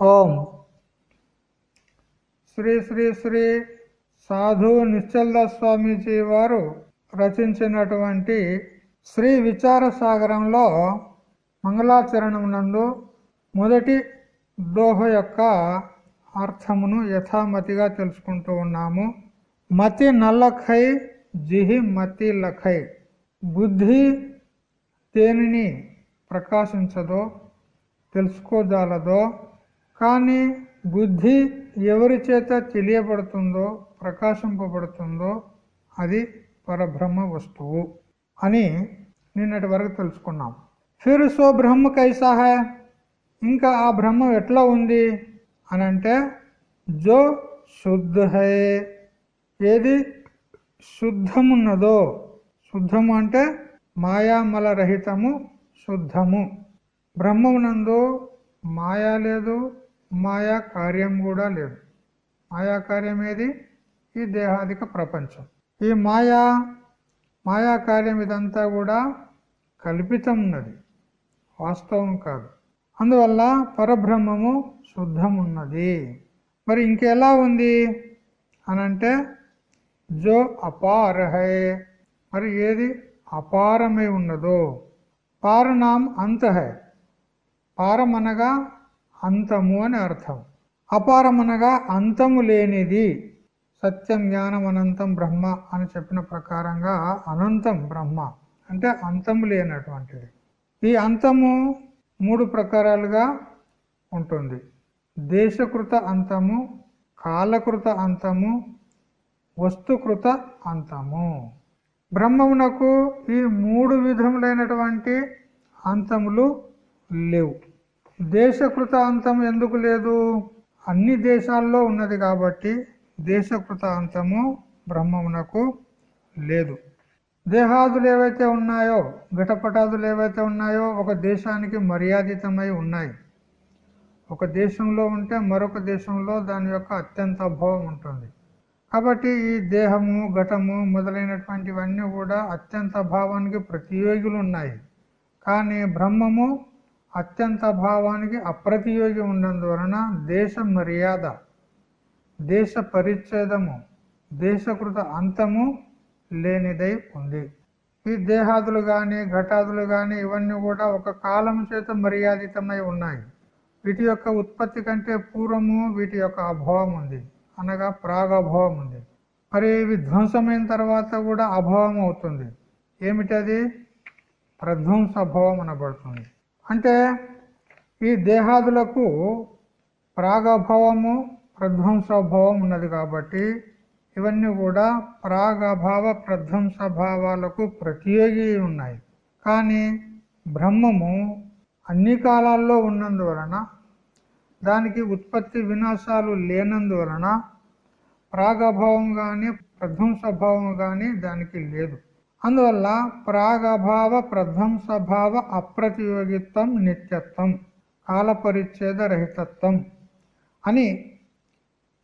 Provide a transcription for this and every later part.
ఓం. శ్రీ శ్రీ శ్రీ సాధు నిశ్చల స్వామీజీ వారు రచించినటువంటి శ్రీ విచార సాగరంలో మంగళాచరణం నందు మొదటి దోహ యొక్క అర్థమును యథామతిగా తెలుసుకుంటూ ఉన్నాము. మతి నల్లఖై జిహి మతి లఖై. బుద్ధి దేనిని ప్రకాశించదో తెలుసుకోజాలదో కానీ బుద్ధి ఎవరి చేత తెలియబడుతుందో ప్రకాశింపబడుతుందో అది పరబ్రహ్మ వస్తువు అని నిన్నటి వరకు తెలుసుకున్నాం. ఫిర్ సో బ్రహ్మ కైసా హై ఇంకా ఆ బ్రహ్మం ఎట్లా ఉంది? అని అంటే జో శుద్ధ హై ఏది శుద్ధమున్నదో శుద్ధము అంటే మాయామల రహితము శుద్ధము. బ్రహ్మమునందు మాయా లేదు మాయా కార్యం కూడా లేదు. మాయా కార్యం ఏది? ఈ దేహాదిక ప్రపంచం. ఈ మాయా మాయా కార్యం ఇదంతా కూడా కల్పితం ఉన్నది. వాస్తవం కాదు. అందువల్ల పరబ్రహ్మము శుద్ధమున్నది. మరి ఇంకెలా ఉంది? అనంటే జో అపార హై మరి ఏది? అపారమై ఉన్నదో. పారనాం అంత. హై పారమనగా అంతము అని అర్థం. అపారమనగా అంతము లేనిది సత్యం జ్ఞానం అనంతం బ్రహ్మ అని చెప్పిన ప్రకారంగా అనంతం బ్రహ్మ. అంటే అంతము లేనటువంటిది. ఈ అంతము మూడు ప్రకారాలుగా ఉంటుంది. దేశకృత అంతము కాలకృత అంతము వస్తుకృత అంతము. బ్రహ్మమునకు ఈ మూడు విధములైనటువంటి అంతములు లేవు. దేశకృత అంతం ఎందుకు లేదు? అన్ని దేశాల్లో ఉన్నది కాబట్టి దేశకృత అంతము బ్రహ్మమునకు లేదు. దేహాదులు ఏవైతే ఉన్నాయో ఘటపటాదులు ఏవైతే ఉన్నాయో ఒక దేశానికి మర్యాదితమై ఉన్నాయి. ఒక దేశంలో ఉంటే మరొక దేశంలో దాని యొక్క అత్యంత అభావం ఉంటుంది. కాబట్టి ఈ దేహము ఘటము మొదలైనటువంటివన్నీ కూడా అత్యంత భావానికి ప్రతియోగులు ఉన్నాయి. కానీ బ్రహ్మము అత్యంత భావానికి అప్రతియోగి ఉన్నందువలన దేశ మర్యాద దేశ పరిచ్ఛేదము దేశకృత అంతము లేనిదై ఉంది. ఈ దేహాదులు కానీ ఘటాదులు కానీ ఇవన్నీ కూడా ఒక కాలం చేత మర్యాదితమై ఉన్నాయి. వీటి యొక్క ఉత్పత్తి కంటే పూర్వము వీటి యొక్క అభావం ఉంది. అనగా ప్రాగభావం ఉంది. మరి ఇవి ధ్వంసమైన తర్వాత కూడా అభావం అవుతుంది. ఏమిటది? ప్రధ్వంసభావం అనబడుతుంది. అంటే ఈ దేహాదులకు ప్రాగభావము ప్రధ్వంసభావం ఉన్నది కాబట్టి ఇవన్నీ కూడా ప్రాగభావ ప్రధ్వంసభావాలకు ప్రతియోగి ఉన్నాయి. కానీ బ్రహ్మము అన్ని కాలాల్లో ఉన్నందువలన దానికి ఉత్పత్తి వినాశాలు లేనందువలన ప్రాగభావం కానీ ప్రధ్వంసభావం కానీ దానికి లేదు. అందువల్ల ప్రాగభావ ప్రధ్వంసభావ అప్రతియోగిత్వం నిత్యత్వం కాలపరిచ్ఛేద రహితత్వం అని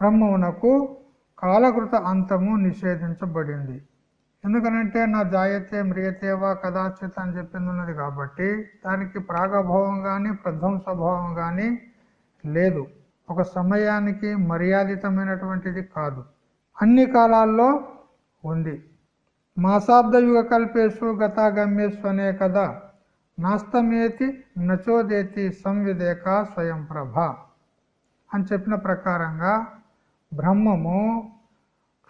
బ్రహ్మమునకు కాలకృత అంతము నిషేధించబడింది. ఎందుకనంటే నా జాయతే మ్రియతేవా కదాచిత అని చెప్పింది ఉన్నది కాబట్టి దానికి ప్రాగభావం కానీ ప్రధ్వంసభావం కానీ లేదు. ఒక సమయానికి మర్యాదితమైనటువంటిది కాదు. అన్ని కాలాల్లో ఉంది. మాసాబ్ద యుగ కల్పేషు గతాగమ్యేషు అనే కదా నాస్తమేతి నచోదేతి సంవిదేక స్వయం ప్రభ. అని చెప్పిన ప్రకారంగా బ్రహ్మము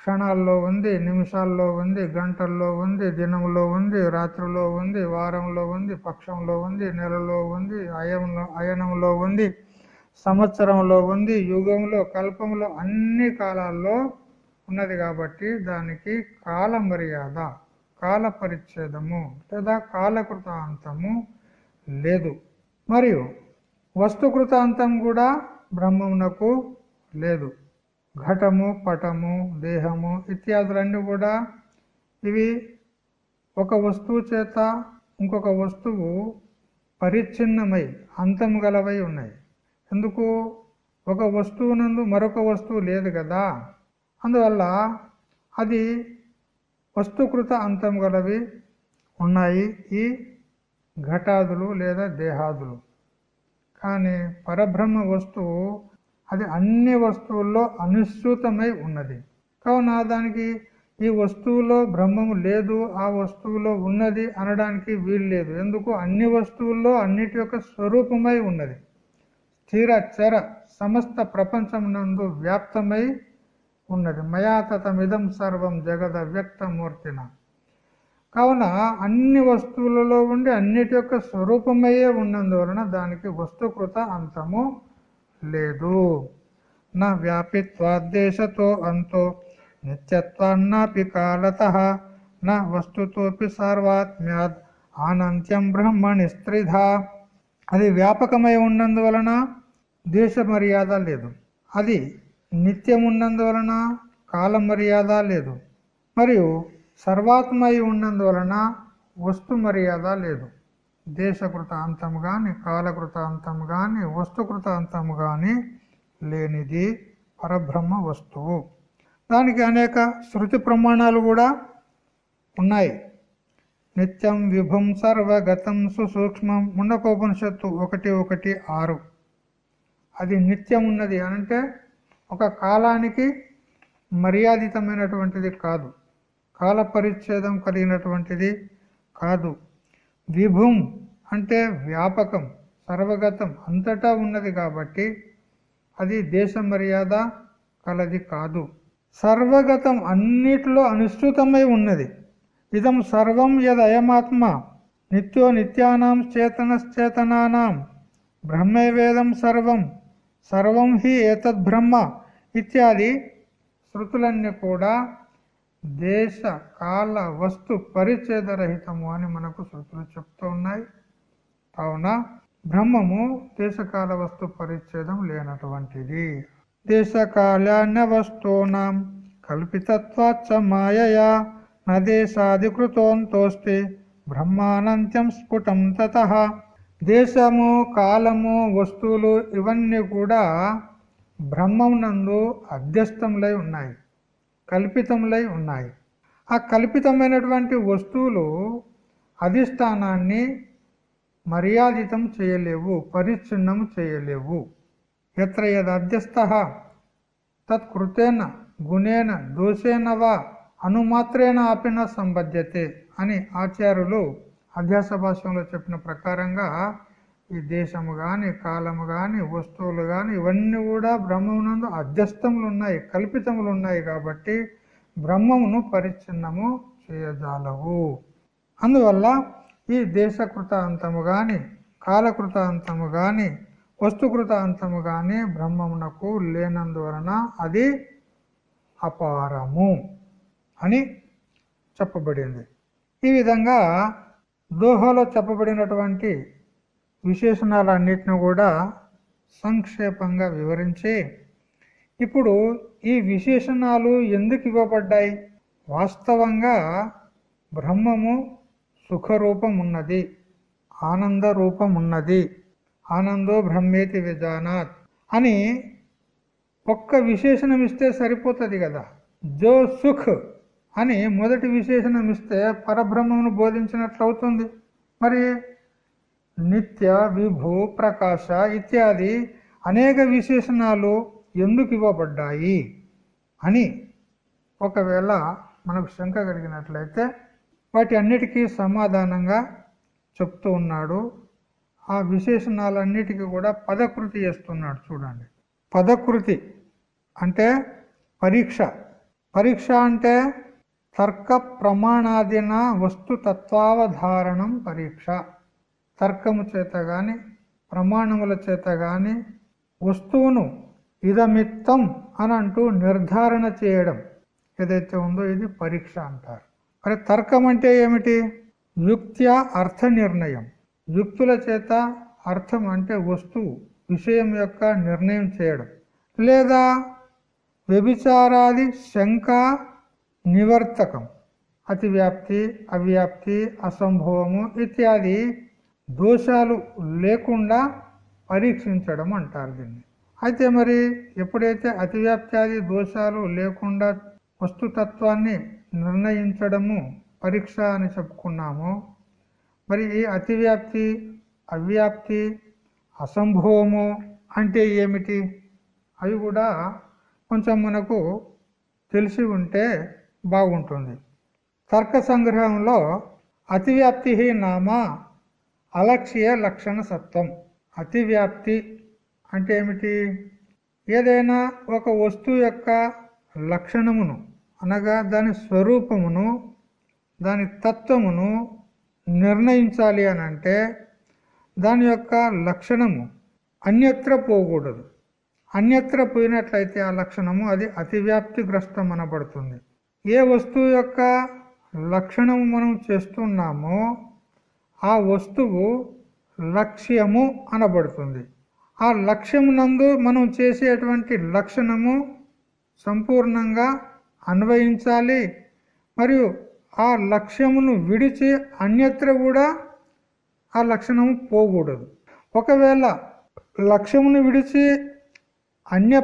క్షణాల్లో ఉంది నిమిషాల్లో ఉంది గంటల్లో ఉంది దినంలో ఉంది రాత్రిలో ఉంది వారంలో ఉంది పక్షంలో ఉంది నెలలో ఉంది అయంలో అయనంలో ఉంది సంవత్సరంలో ఉంది యుగంలో కల్పంలో అన్ని కాలాల్లో ఉన్నది కాబట్టి దానికి కాల మర్యాద కాల పరిచ్ఛేదము లేదా కాలకృతాంతము లేదు. మరియు వస్తుకృతాంతం కూడా బ్రహ్మమునకు లేదు. ఘటము పటము దేహము ఇత్యాదులన్నీ కూడా ఇవి ఒక వస్తువు చేత ఇంకొక వస్తువు పరిచ్ఛిన్నమై అంతం గలవై ఉన్నాయి. ఎందుకు? ఒక వస్తువునందు మరొక వస్తువు లేదు కదా. అందువల్ల అది వస్తుకృత అంతం గలవి ఉన్నాయి. ఈ ఘటాదులు లేదా దేహాదులు. కానీ పరబ్రహ్మ వస్తువు అది అన్ని వస్తువుల్లో అనుసృతమై ఉన్నది. కావున దానికి ఈ వస్తువులో బ్రహ్మము లేదు ఆ వస్తువులో ఉన్నది అనడానికి వీలు లేదు. ఎందుకు? అన్ని వస్తువుల్లో అన్నిటి యొక్క స్వరూపమై ఉన్నది. స్థిర చర సమస్త ప్రపంచం నందు వ్యాప్తమై ఉన్నది. మయాతతమిదం సర్వం జగద వ్యక్తమూర్తిన. కావున అన్ని వస్తువులలో ఉండి అన్నిటి యొక్క స్వరూపమయ్యే ఉన్నందువలన దానికి వస్తుకృత అంతము లేదు. నా వ్యాపిత్వాద్దేశతో అంతో నిత్యత్వాన్నాపి కాలత. నా వస్తుతోపి సర్వాత్మ్యాద్ ఆనంత్యం బ్రహ్మణి స్త్రిధ. అది వ్యాపకమై ఉన్నందువలన దేశ మర్యాద లేదు. అది నిత్యం ఉన్నందువలన కాల మర్యాద లేదు. మరియు సర్వాత్మై ఉన్నందువలన వస్తు మర్యాద లేదు. దేశకృత అంతం కానీ కాలకృత అంతం కానీ వస్తుకృత అంతం కానీ లేనిది పరబ్రహ్మ వస్తువు. దానికి అనేక శృతి ప్రమాణాలు కూడా ఉన్నాయి. నిత్యం విభుం సర్వగతం సుసూక్ష్మం ముండకోపనిషత్తు ఒకటి ఒకటి ఆరు. అది నిత్యం ఉన్నది అంటే ఒక కాలానికి మర్యాదితమైనటువంటిది కాదు. కాల పరిచ్ఛేదం కలిగినటువంటిది కాదు. విభుం అంటే వ్యాపకం సర్వగతం అంతటా ఉన్నది కాబట్టి అది దేశ మర్యాద కలది కాదు. సర్వగతం అన్నిటిలో అనుసృతమై ఉన్నది. ఇదం సర్వం యదయమాత్మ నిత్యో నిత్యానాం చేతనశ్చేతనానాం. బ్రహ్మవేదం సర్వం సర్వం హి ఏతద్బ్రహ్మ ఇత్యాది శృతులన్నీ కూడా దేశ కాల వస్తు పరిచ్ఛేదరహితము అని మనకు శృతులు చెప్తూ ఉన్నాయి. కావున బ్రహ్మము దేశకాల వస్తు పరిచ్ఛేదం లేనటువంటిది. దేశకాలాన్య వస్తూనాం కల్పితత్వాచ మాయయా నదేశాధికృతోంతోస్తి బ్రహ్మానంత్యం స్ఫుటం తత. దేశము కాలము వస్తువులు ఇవన్నీ కూడా బ్రహ్మం నందు ఉన్నాయి కల్పితములై ఉన్నాయి. ఆ కల్పితమైనటువంటి వస్తువులు అధిష్టానాన్ని మర్యాదితం చేయలేవు పరిచ్ఛిన్నం చేయలేవు. ఎత్ర యదధ్యస్థ తత్కృతేన గుణేన దోషేన వా? అనుమాత్రేన ఆపిన సంబద్ధ్యతే అని ఆచార్యులు అధ్యాస భాషంలో చెప్పిన ప్రకారంగా ఈ దేశము కానీ కాలము కానీ వస్తువులు కానీ ఇవన్నీ కూడా బ్రహ్మమునందు అధ్యస్థములు ఉన్నాయి కల్పితములు ఉన్నాయి కాబట్టి బ్రహ్మమును పరిచ్ఛిన్నము చేయజాలవు. అందువల్ల ఈ దేశకృత అంతము కానీ కాలకృత అంతము కానీ వస్తుకృత అంతము కానీ బ్రహ్మమునకు లేనందువలన అది అపారము అని చెప్పబడింది. ఈ విధంగా దోహలో చెప్పబడినటువంటి విశేషణాలన్నిటిని కూడా సంక్షేపంగా వివరించి ఇప్పుడు ఈ విశేషణాలు ఎందుకు ఇవ్వబడ్డాయి? వాస్తవంగా బ్రహ్మము సుఖరూపం ఉన్నది ఆనంద రూపం ఉన్నది ఆనందో బ్రహ్మేతి విజానాత్ అని ఒక్క విశేషణం ఇస్తే సరిపోతుంది కదా. జో సుఖ్ అని మొదటి విశేషణం ఇస్తే పరబ్రహ్మను బోధించినట్లు అవుతుంది మరి నిత్య విభూ ప్రకాశ ఇత్యాది అనేక విశేషణాలు ఎందుకు ఇవ్వబడ్డాయి అని ఒకవేళ మనకు శంక కలిగినట్లయితే వాటి అన్నిటికీ సమాధానంగా చెప్తూ ఉన్నాడు. ఆ విశేషణాలన్నిటికీ కూడా పదకృతి చేస్తున్నాడు చూడండి. పదకృతి అంటే పరీక్ష. పరీక్ష అంటే తర్క ప్రమాణాదిన వస్తుతత్వావధారణం పరీక్ష. తర్కము చేత గాని ప్రమాణముల చేత గాని వస్తువును ఇదమిత్తం అని అంటూ నిర్ధారణ చేయడం ఏదైతే ఉందో ఇది పరీక్ష అంటారు. మరి తర్కం అంటే ఏమిటి? యుక్త్యా అర్థ నిర్ణయం. యుక్తుల చేత అర్థం అంటే వస్తువు విషయం యొక్క నిర్ణయం చేయడం. లేదా వ్యభిచారాది శంక నివర్తకం. అతివ్యాప్తి అవ్యాప్తి అసంభవము ఇత్యాది దోషాలు లేకుండా పరీక్షించడం అంటారు దీన్ని. అయితే మరి ఎప్పుడైతే అతివ్యాప్త్యాది దోషాలు లేకుండా వస్తుతత్వాన్ని నిర్ణయించడము పరీక్ష అని చెప్పుకున్నామో మరి ఈ అతివ్యాప్తి అవ్యాప్తి అసంభవము అంటే ఏమిటి? అవి కూడా కొంచెం మనకు తెలిసి ఉంటే బాగుంటుంది. తర్క సంగ్రహంలో అతివ్యాప్తి నామ అలక్ష్య లక్షణ సత్వం. అతివ్యాప్తి అంటే ఏమిటి? ఏదైనా ఒక వస్తువు యొక్క లక్షణమును అనగా దాని స్వరూపమును దాని తత్వమును నిర్ణయించాలి అని అంటే దాని యొక్క లక్షణము అన్యత్ర పోకూడదు. అన్యత్ర పోయినట్లయితే ఆ లక్షణము అది అతివ్యాప్తిగ్రస్తం అనబడుతుంది ఏ వస్తువు యొక్క లక్షణము మనం చేస్తున్నామో ఆ వస్తువు లక్ష్యము అనబడుతుంది. ఆ లక్ష్యమునందు మనం చేసేటువంటి లక్షణము సంపూర్ణంగా అన్వయించాలి. మరియు ఆ లక్ష్యమును విడిచి అన్యత్ర కూడా ఆ లక్షణము పోకూడదు. ఒకవేళ లక్ష్యమును విడిచి అన్య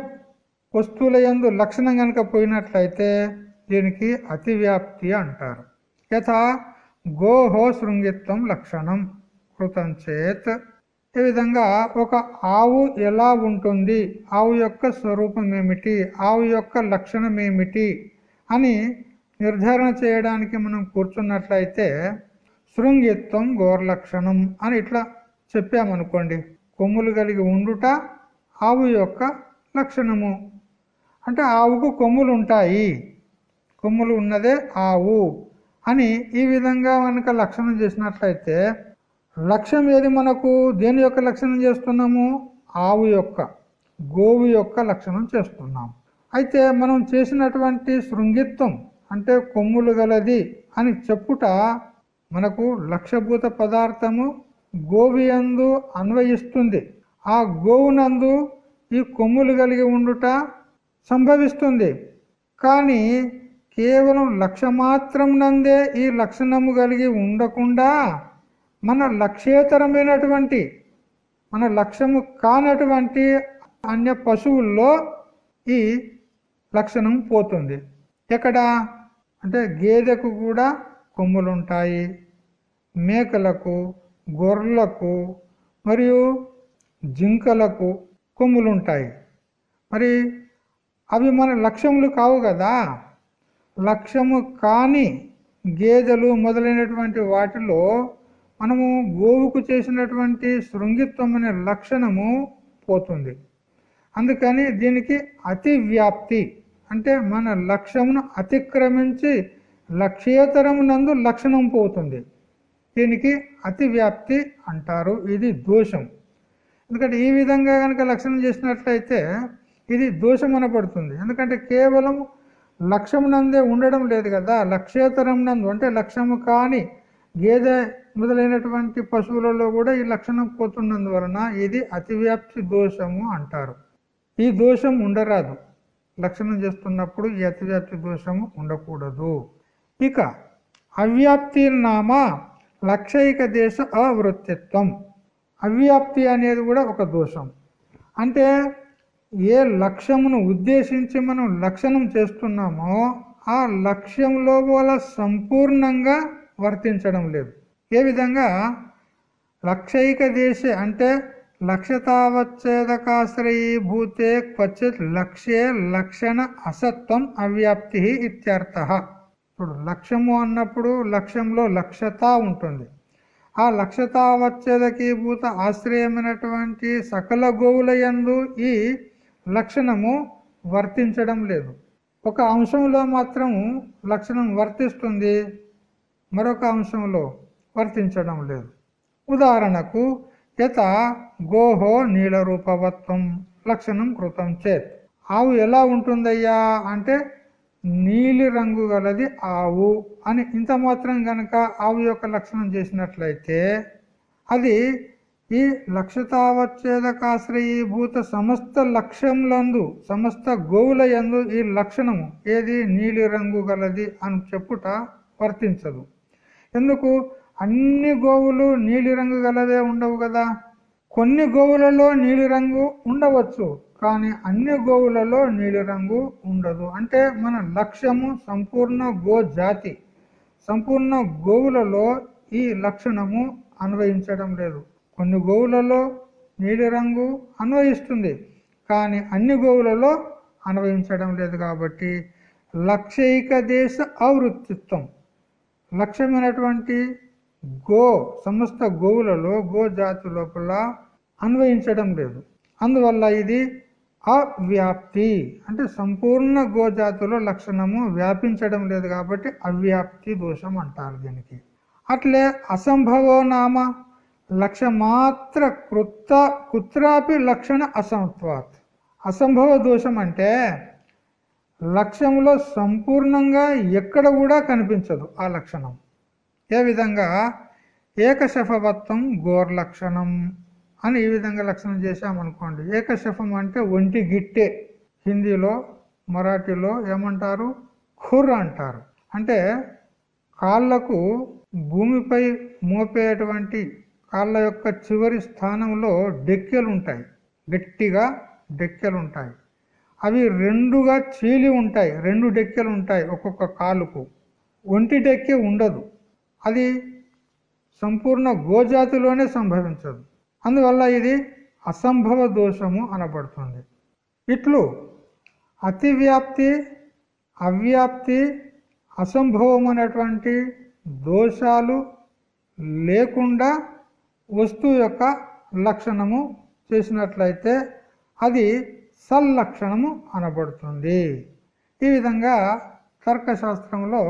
వస్తువుల యందు లక్షణం కనుక పోయినట్లయితే దీనికి అతివ్యాప్తి అంటారు. యథా గోహో శృంగిత్వం లక్షణం కృతం చేత్. ఈ విధంగా ఒక ఆవు ఎలా ఉంటుంది? ఆవు యొక్క స్వరూపం ఏమిటి? ఆవు యొక్క లక్షణం ఏమిటి? అని నిర్ధారణ చేయడానికి మనం కూర్చున్నట్లయితే శృంగిత్వం గోర్లక్షణం అని ఇట్లా చెప్పామనుకోండి. కొమ్ములు కలిగి ఉండుట ఆవు యొక్క లక్షణము. అంటే ఆవుకు కొమ్ములు ఉంటాయి కొమ్ములు ఉన్నదే ఆవు అని ఈ విధంగా మనకు లక్షణం చేసినట్లయితే లక్ష్యం ఏది మనకు? దేని యొక్క లక్షణం చేస్తున్నాము? ఆవు యొక్క గోవు యొక్క లక్షణం చేస్తున్నాం. అయితే మనం చేసినటువంటి శృంగిత్వం అంటే కొమ్ములు గలది అని చెప్పుట మనకు లక్ష్యభూత పదార్థము గోవియందు అన్వయిస్తుంది. ఆ గోవునందు ఈ కొమ్ములు కలిగి ఉండుట సంభవిస్తుంది. కానీ కేవలం లక్ష్య మాత్రం నందే ఈ లక్షణము కలిగి ఉండకుండా మన లక్ష్యేతరమైనటువంటి మన లక్ష్యము కానటువంటి అన్య పశువుల్లో ఈ లక్షణం పోతుంది. ఎక్కడ? అంటే గేదెకు కూడా కొమ్ములుంటాయి మేకలకు గొర్రెలకు మరియు జింకలకు కొమ్ములుంటాయి. మరి అవి మన లక్ష్యములు కావు కదా? లక్ష్యము కాని గేదెలు మొదలైనటువంటి వాటిలో మనము గోవుకు చేసినటువంటి శృంగిత్వం అనే లక్షణము పోతుంది. అందుకని దీనికి అతి వ్యాప్తి అంటే మన లక్ష్యమును అతిక్రమించి లక్ష్యేతరమునందు లక్షణం పోతుంది. దీనికి అతి వ్యాప్తి అంటారు. ఇది దోషం. ఎందుకంటే ఈ విధంగా కనుక లక్షణం చేసినట్లయితే ఇది దోషం అనబడుతుంది ఎందుకంటే కేవలం లక్ష్యం నందే ఉండడం లేదు కదా. లక్ష్యేతరం నందు అంటే లక్ష్యము కాని గేదె మొదలైనటువంటి పశువులలో కూడా ఈ లక్షణం పోతున్నందువలన ఇది అతివ్యాప్తి దోషము అంటారు. ఈ దోషం ఉండరాదు. లక్షణం చేస్తున్నప్పుడు ఈ అతివ్యాప్తి దోషము ఉండకూడదు. ఇక అవ్యాప్తి నామ లక్షైక దేశ అవృత్తిత్వం అవ్యాప్తి అనేది కూడా ఒక దోషం. అంటే ఏ లక్ష్యమును ఉద్దేశించి మనం లక్షణం చేస్తున్నామో ఆ లక్ష్యంలో వల్ల సంపూర్ణంగా వర్తించడం లేదు. ఏ విధంగా? లక్షైక దేశే అంటే లక్ష్యతావచ్చేదకాశ్రయీభూతే క్వచిత్ లక్ష్యే లక్షణ అసత్వం అవ్యాప్తి ఇత్యర్థ. ఇప్పుడు లక్ష్యము అన్నప్పుడు లక్ష్యంలో లక్ష్యత ఉంటుంది. ఆ లక్ష్యతావచ్చేదకీభూత ఆశ్రయమైనటువంటి సకల గోవుల యందు ఈ లక్షణము వర్తించడం లేదు. ఒక అంశంలో మాత్రము లక్షణం వర్తిస్తుంది మరొక అంశంలో వర్తించడం లేదు. ఉదాహరణకు యత గోహో నీల రూపవత్వం లక్షణం కృతం చేత్. ఆవు ఎలా ఉంటుందయ్యా? అంటే నీలి రంగు గలది ఆవు అని ఇంత మాత్రం గనక ఆవు యొక్క లక్షణం చేసినట్లయితే అది ఈ లక్షతావచ్ఛేదకాశ్రయీభూత సమస్త లక్ష్యంలందు సమస్త గోవుల యందు ఈ లక్షణము ఏది నీలి రంగు గలది అని చెప్పుట వర్తించదు. ఎందుకు? అన్ని గోవులు నీలి రంగు గలవే ఉండవు కదా. కొన్ని గోవులలో నీలి రంగు ఉండవచ్చు కానీ అన్ని గోవులలో నీలిరంగు ఉండదు. అంటే మన లక్ష్యము సంపూర్ణ గో జాతి సంపూర్ణ గోవులలో ఈ లక్షణము అన్వయించడం లేదు. కొన్ని గోవులలో నీలిరంగు అన్వయిస్తుంది కానీ అన్ని గోవులలో అన్వయించడం లేదు కాబట్టి లక్ష్యైక దేశ అవృత్తిత్వం లక్ష్యమైనటువంటి గో సమస్త గోవులలో గో జాతి లోపల అన్వయించడం లేదు. అందువల్ల ఇది అవ్యాప్తి. అంటే సంపూర్ణ గోజాతిలో లక్షణము వ్యాపించడం లేదు కాబట్టి అవ్యాప్తి దోషం అంటారు దీనికి. అట్లే అసంభవో నామ లక్ష్యమాత్ర కృత కుత్రాపి లక్షణ అసమత్వాత్ అసంభవ దోషం అంటే లక్ష్యంలో సంపూర్ణంగా ఎక్కడ కూడా కనిపించదు ఆ లక్షణం. ఏ విధంగా? ఏకశఫవత్వం గోర్లక్షణం అని ఈ విధంగా లక్షణం చేశామనుకోండి. ఏకశఫం అంటే ఒంటి గిట్టే. హిందీలో మరాఠీలో ఏమంటారు? ఖుర్ అంటారు. అంటే కాళ్ళకు భూమిపై మోపేటువంటి కాళ్ళ యొక్క చివరి స్థానంలో డెక్కెలు ఉంటాయి. గట్టిగా డెక్కెలు ఉంటాయి. అవి రెండుగా చీలి ఉంటాయి. రెండు డెక్కెలు ఉంటాయి ఒక్కొక్క కాలుకు. ఒంటి డెక్కె ఉండదు. అది సంపూర్ణ గోజాతిలోనే సంభవించదు. అందువల్ల ఇది అసంభవ దోషము అనబడుతుంది. ఇట్లు అతివ్యాప్తి అవ్యాప్తి అసంభవం అనేటువంటి దోషాలు లేకుండా వస్తువు యొక్క లక్షణము చేసినట్లయితే అది సల్లక్షణము అనబడుతుంది. ఈ విధంగా తర్కశాస్త్రంలో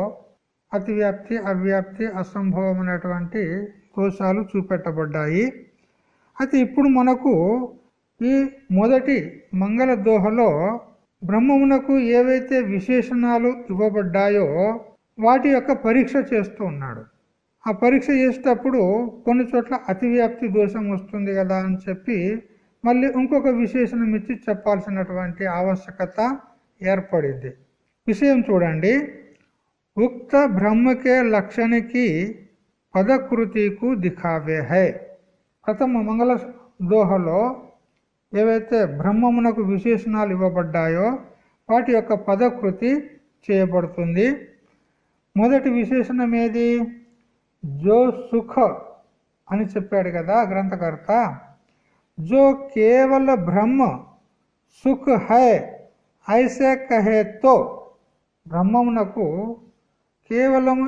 అతివ్యాప్తి అవ్యాప్తి అసంభవం అనేటువంటి దోషాలు చూపెట్టబడ్డాయి. అయితే ఇప్పుడు మనకు ఈ మొదటి మంగళ దోహలో బ్రహ్మమునకు ఏవైతే విశేషణాలు ఇవ్వబడ్డాయో వాటి యొక్క పరీక్ష చేస్తూ ఉన్నాడు. ఆ పరీక్ష చేసేటప్పుడు కొన్ని చోట్ల అతివ్యాప్తి దోషం వస్తుంది కదా అని చెప్పి మళ్ళీ ఇంకొక విశేషణం ఇచ్చి చెప్పాల్సినటువంటి ఆవశ్యకత ఏర్పడింది. విషయం చూడండి. ఉక్త బ్రహ్మకే లక్షణికి పదకృతికు దిఖావే హై. ప్రథమ మంగళ దోహలో ఏవైతే బ్రహ్మమునకు విశేషణాలు ఇవ్వబడ్డాయో వాటి యొక్క పదకృతి చేయబడుతుంది. మొదటి విశేషణం ఏది? జో సుఖ అని చెప్పాడు కదా గ్రంథకర్త. జో కేవల బ్రహ్మ సుఖ హై ఐసే కహేతో బ్రహ్మమునకు కేవలం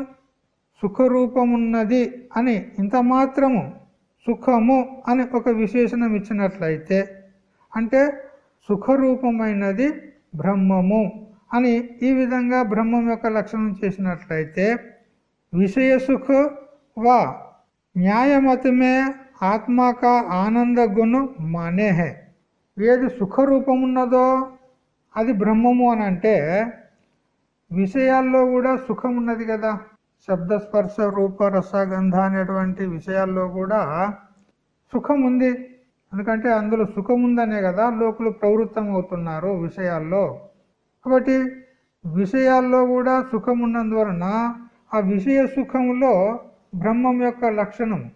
సుఖరూపమున్నది అని ఇంత మాత్రము సుఖము అని ఒక విశేషణం ఇచ్చినట్లయితే అంటే సుఖరూపమైనది బ్రహ్మము అని ఈ విధంగా బ్రహ్మం యొక్క లక్షణం చేసినట్లయితే విషయ సుఖ వా న్యాయమతమే ఆత్మక ఆనంద గుణం మానే హే ఏది సుఖరూపం ఉన్నదో అది బ్రహ్మము అని అంటే విషయాల్లో కూడా సుఖం ఉన్నది కదా శబ్దస్పర్శ రూప రసగంధ అనేటువంటి విషయాల్లో కూడా సుఖం ఉంది ఎందుకంటే అందులో సుఖం ఉందనే కదా లోకులు ప్రవృత్తం అవుతున్నారు విషయాల్లో। కాబట్టి విషయాల్లో కూడా సుఖం ఉన్నందువలన ఆ విషయ సుఖంలో బ్రహ్మం యొక్క లక్షణం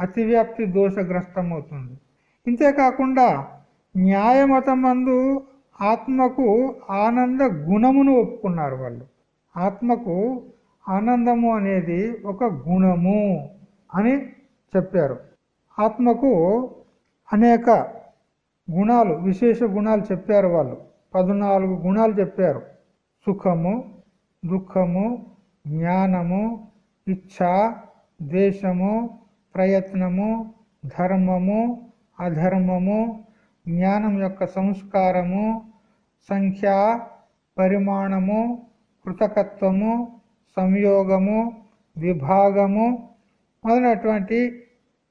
అతివ్యాప్తి దోషగ్రస్తం అవుతుంది ఇంతేకాకుండా న్యాయమతమందు ఆత్మకు ఆనంద గుణమును ఒప్పుకున్నారు వాళ్ళు. ఆత్మకు ఆనందము అనేది ఒక గుణము అని చెప్పారు. ఆత్మకు అనేక గుణాలు విశేష గుణాలు చెప్పారు వాళ్ళు. పద్నాలుగు గుణాలు చెప్పారు. సుఖము దుఃఖము జ్ఞానము ఇచ్ఛ ద్వేషము ప్రయత్నము ధర్మము అధర్మము జ్ఞానం యొక్క సంస్కారము సంఖ్య పరిమాణము కృతకత్వము సంయోగము విభాగము మొదలైనటువంటి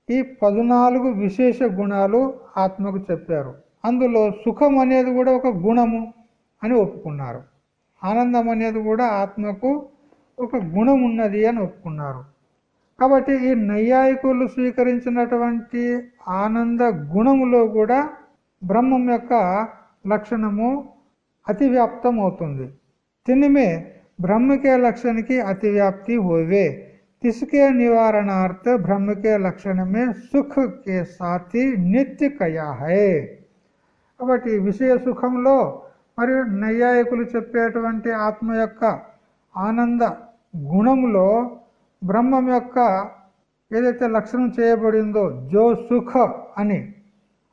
ఈ పద్నాలుగు విశేష గుణాలు ఆత్మకు చెప్పారు. అందులో సుఖం అనేది కూడా ఒక గుణము అని ఒప్పుకున్నారు. ఆనందం అనేది కూడా ఆత్మకు ఒక గుణం ఉన్నది అని ఒప్పుకున్నారు. కాబట్టి ఈ నైయాయికులు స్వీకరించినటువంటి ఆనంద గుణములో కూడా బ్రహ్మం యొక్క లక్షణము అతివ్యాప్తం అవుతుంది తినిమే బ్రహ్మకే లక్షణకి అతివ్యాప్తి హోవే. తిసుకే నివారణార్థ బ్రహ్మకే లక్షణమే సుఖ సాతి నిత్య కయా హే. కాబట్టి విషయ సుఖంలో మరియు నైయాయకులు చెప్పేటువంటి ఆత్మ యొక్క ఆనంద గుణములో బ్రహ్మం యొక్క ఏదైతే లక్షణం చేయబడిందో జో సుఖ అని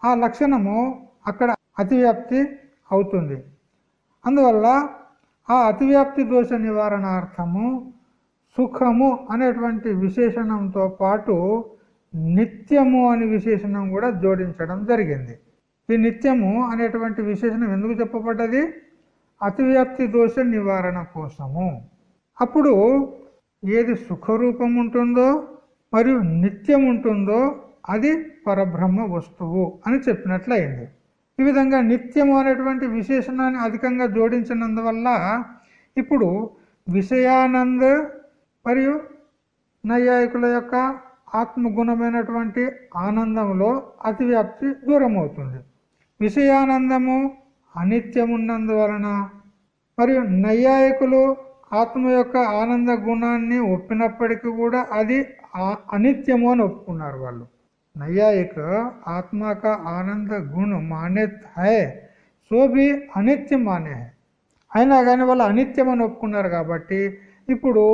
ఆ లక్షణము అక్కడ అతివ్యాప్తి అవుతుంది. అందువల్ల ఆ అతివ్యాప్తి దోష నివారణార్థము సుఖము అనేటువంటి విశేషణంతో పాటు నిత్యము అనే విశేషణం కూడా జోడించడం జరిగింది. ఈ నిత్యము అనేటువంటి విశేషణం ఎందుకు చెప్పబడ్డది? అతివ్యాప్తి దోష నివారణ కోసము. అప్పుడు ఏది సుఖరూపం ఉంటుందో మరియు నిత్యం ఉంటుందో అది పరబ్రహ్మ వస్తువు అని చెప్పినట్లయింది. ఈ విధంగా నిత్యము అనేటువంటి విశేషణాన్ని అధికంగా జోడించినందువల్ల ఇప్పుడు విషయానంద మరియు నైయాయికుల యొక్క ఆత్మగుణమైనటువంటి ఆనందంలో అతివ్యాప్తి దూరం అవుతుంది విషయానందము అనిత్యమున్నందువలన మరియు నైయాయికులు ఆత్మ యొక్క ఆనంద గుణాన్ని ఒప్పినప్పటికీ కూడా అది అనిత్యము అని ఒప్పుకున్నారు వాళ్ళు. నైయాయిక ఆత్మ का ఆనంద గుణం మానేత్ హై సో అనిత్యం మానే హై. అయినా కానీ వాళ్ళు అనిత్యం అని ఒప్పుకున్నారు కాబట్టి ఇప్పుడు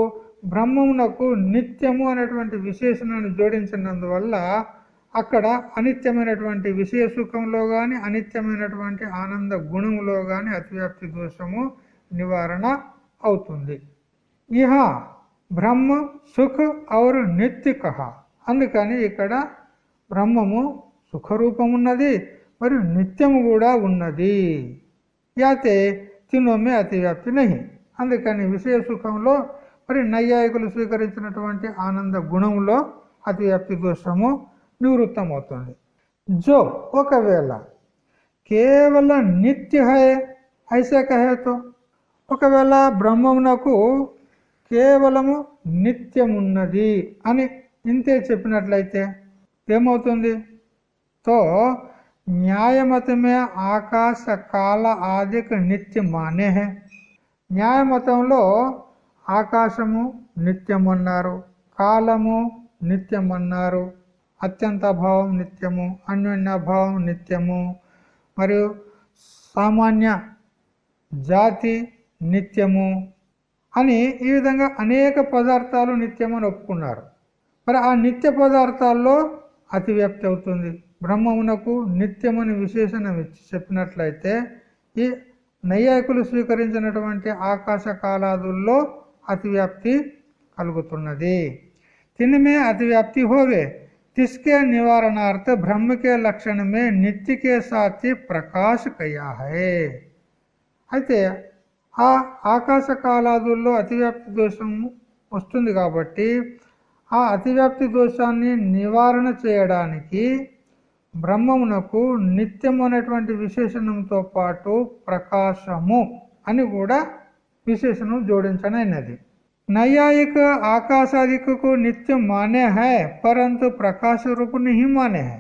బ్రహ్మమునకు నిత్యము అనేటువంటి విశేషణాన్ని జోడించినందువల్ల అక్కడ అనిత్యమైనటువంటి విషయ సుఖంలో కానీ అనిత్యమైనటువంటి ఆనంద గుణంలో కానీ అతివ్యాప్తి దోషము నివారణ అవుతుంది. ఇహ బ్రహ్మ సుఖ్ ఔర్ నిత్య కహ అందుకని ఇక్కడ బ్రహ్మము సుఖరూపమున్నది మరియు నిత్యము కూడా ఉన్నది. యాతే తినోమే అతివ్యాప్తి నహి. అందుకని విషయ సుఖంలో మరి నైయాయికులు స్వీకరించినటువంటి ఆనంద గుణంలో అతివ్యాప్తి దోషము నివృత్తమవుతుంది. జో ఒకవేళ కేవలం నిత్య హే ఐసే కహేతో ఒకవేళ బ్రహ్మమునకు కేవలము నిత్యమున్నది అని ఇంతే చెప్పినట్లయితే ఏమవుతుంది? తో న్యాయమతమే ఆకాశ కాల ఆదిక నిత్యం మానే న్యాయమతంలో ఆకాశము నిత్యమన్నారు కాలము నిత్యమన్నారు అత్యంత భావం నిత్యము అన్యోన్యభావం నిత్యము మరియు సామాన్య జాతి నిత్యము అని ఈ విధంగా అనేక పదార్థాలు నిత్యమని ఒప్పుకున్నారు. మరి ఆ నిత్య పదార్థాల్లో అతివ్యాప్తి అవుతుంది. బ్రహ్మమునకు నిత్యమని విశేషణం ఇచ్చి చెప్పినట్లయితే ఈ నైయాయికులు స్వీకరించినటువంటి ఆకాశ కాలాదుల్లో అతివ్యాప్తి కలుగుతున్నది. తినమే అతివ్యాప్తి హోవే. తిస్కే నివారణార్థ బ్రహ్మకే లక్షణమే నిత్యకే సాచి ప్రకాశ కయా అయితే ఆ ఆకాశ కాలాదుల్లో అతివ్యాప్తి దోషం వస్తుంది కాబట్టి ఆ అతివ్యాప్తి దోషాన్ని నివారణ చేయడానికి బ్రహ్మమునకు నిత్యం అనేటువంటి విశేషణంతో పాటు ప్రకాశము అని కూడా విశేషణం జోడించనైనది. నైయాయిక ఆకాశాదికు నిత్యం మానే హై పరంతు ప్రకాశ రూపు నిహి మానే హై.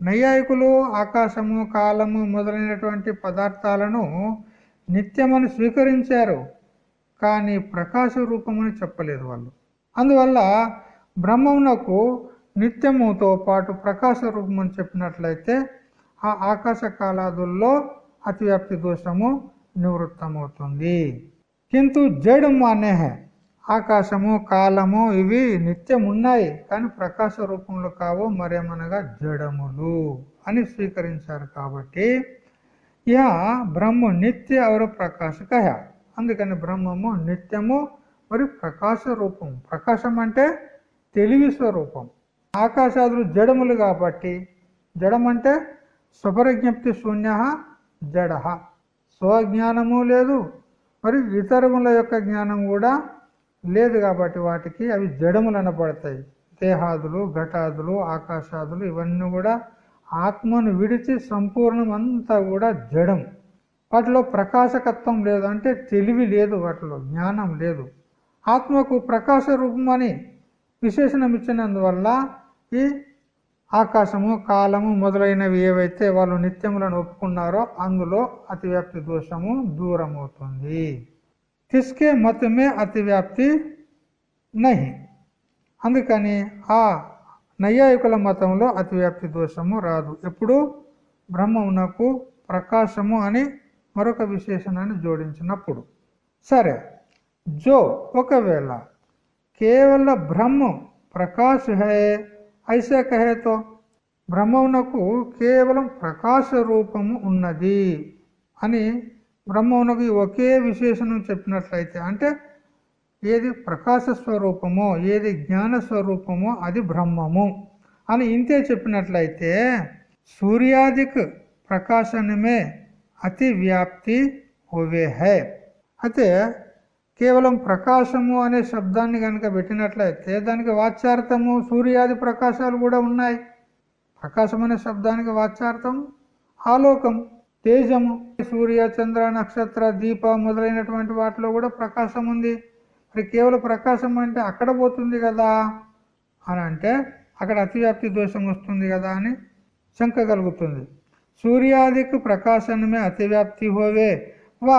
నైయాయికులు ఆకాశము కాలము మొదలైనటువంటి పదార్థాలను నిత్యమని స్వీకరించారు కానీ ప్రకాశ రూపమని చెప్పలేదు వాళ్ళు. అందువల్ల బ్రహ్మమునకు నిత్యముతో పాటు ప్రకాశ రూపం అని చెప్పినట్లయితే ఆ ఆకాశ కాలాదుల్లో అతివ్యాప్తి దోషము నివృత్తమవుతుంది. కింటు జడము మానే ఆకాశము కాలము ఇవి నిత్యం ఉన్నాయి కానీ ప్రకాశ రూపంలో కావు మరేమనగా జడములు అని స్వీకరించారు కాబట్టి యా బ్రహ్మ నిత్య అవరు ప్రకాశ కహ అందుకని బ్రహ్మము నిత్యము మరి ప్రకాశ రూపం. ప్రకాశం అంటే తెలివి స్వరూపం. ఆకాశాదులు జడములు కాబట్టి జడమంటే స్వపరిజ్ఞప్తి శూన్య జడ. స్వజ్ఞానము లేదు మరి ఇతరముల యొక్క జ్ఞానం కూడా లేదు కాబట్టి వాటికి అవి జడములు అనబడతాయి దేహాదులు ఘటాదులు ఆకాశాదులు ఇవన్నీ కూడా ఆత్మను విడిచి సంపూర్ణమంతా కూడా జడం. వాటిలో ప్రకాశకత్వం లేదు అంటే తెలివి లేదు వాటిలో జ్ఞానం లేదు. ఆత్మకు ప్రకాశ రూపమని విశేషణం ఇచ్చినందువల్ల ఈ ఆకాశము కాలము మొదలైనవి ఏవైతే వాళ్ళు నిత్యములను ఒప్పుకున్నారో అందులో అతివ్యాప్తి దోషము దూరమవుతుంది. తిస్కే మతమే అతివ్యాప్తి నహి. అందుకని ఆ నైయాయికుల మతంలో అతివ్యాప్తి దోషము రాదు. ఎప్పుడు? బ్రహ్మమునకు ప్రకాశము అని మరొక విశేషణాన్ని జోడించినప్పుడు. సరే జో ఒకవేళ కేవల బ్రహ్మ ప్రకాశ హే ఐసే కహే బ్రహ్మవునకు బ్రహ్మమునకు కేవలం ప్రకాశ రూపము ఉన్నది అని బ్రహ్మమునకు ఒకే విశేషణం చెప్పినట్లయితే అంటే ఏది ప్రకాశ స్వరూపమో ఏది జ్ఞాన స్వరూపమో అది బ్రహ్మము. అని ఇంతే చెప్పినట్లయితే సూర్యాదిక్ ప్రకాశనమే అతి వ్యాప్తి హోవే హై. అయితే కేవలం ప్రకాశము అనే శబ్దాన్ని కనుక పెట్టినట్లయితే దానికి వాచ్యార్థము సూర్యాది ప్రకాశాలు కూడా ఉన్నాయి. ప్రకాశం అనే శబ్దానికి వాచ్యార్థం ఆలోకం తేజము సూర్య చంద్ర నక్షత్ర దీప మొదలైనటువంటి వాటిలో కూడా ప్రకాశం ఉంది. మరి కేవలం ప్రకాశం అంటే అక్కడ పోతుంది కదా అని అంటే అక్కడ అతివ్యాప్తి దోషం వస్తుంది కదా అని శంక కలుగుతుంది सूर्यादिक प्रकाशन में अतिव्याप्ति होवे व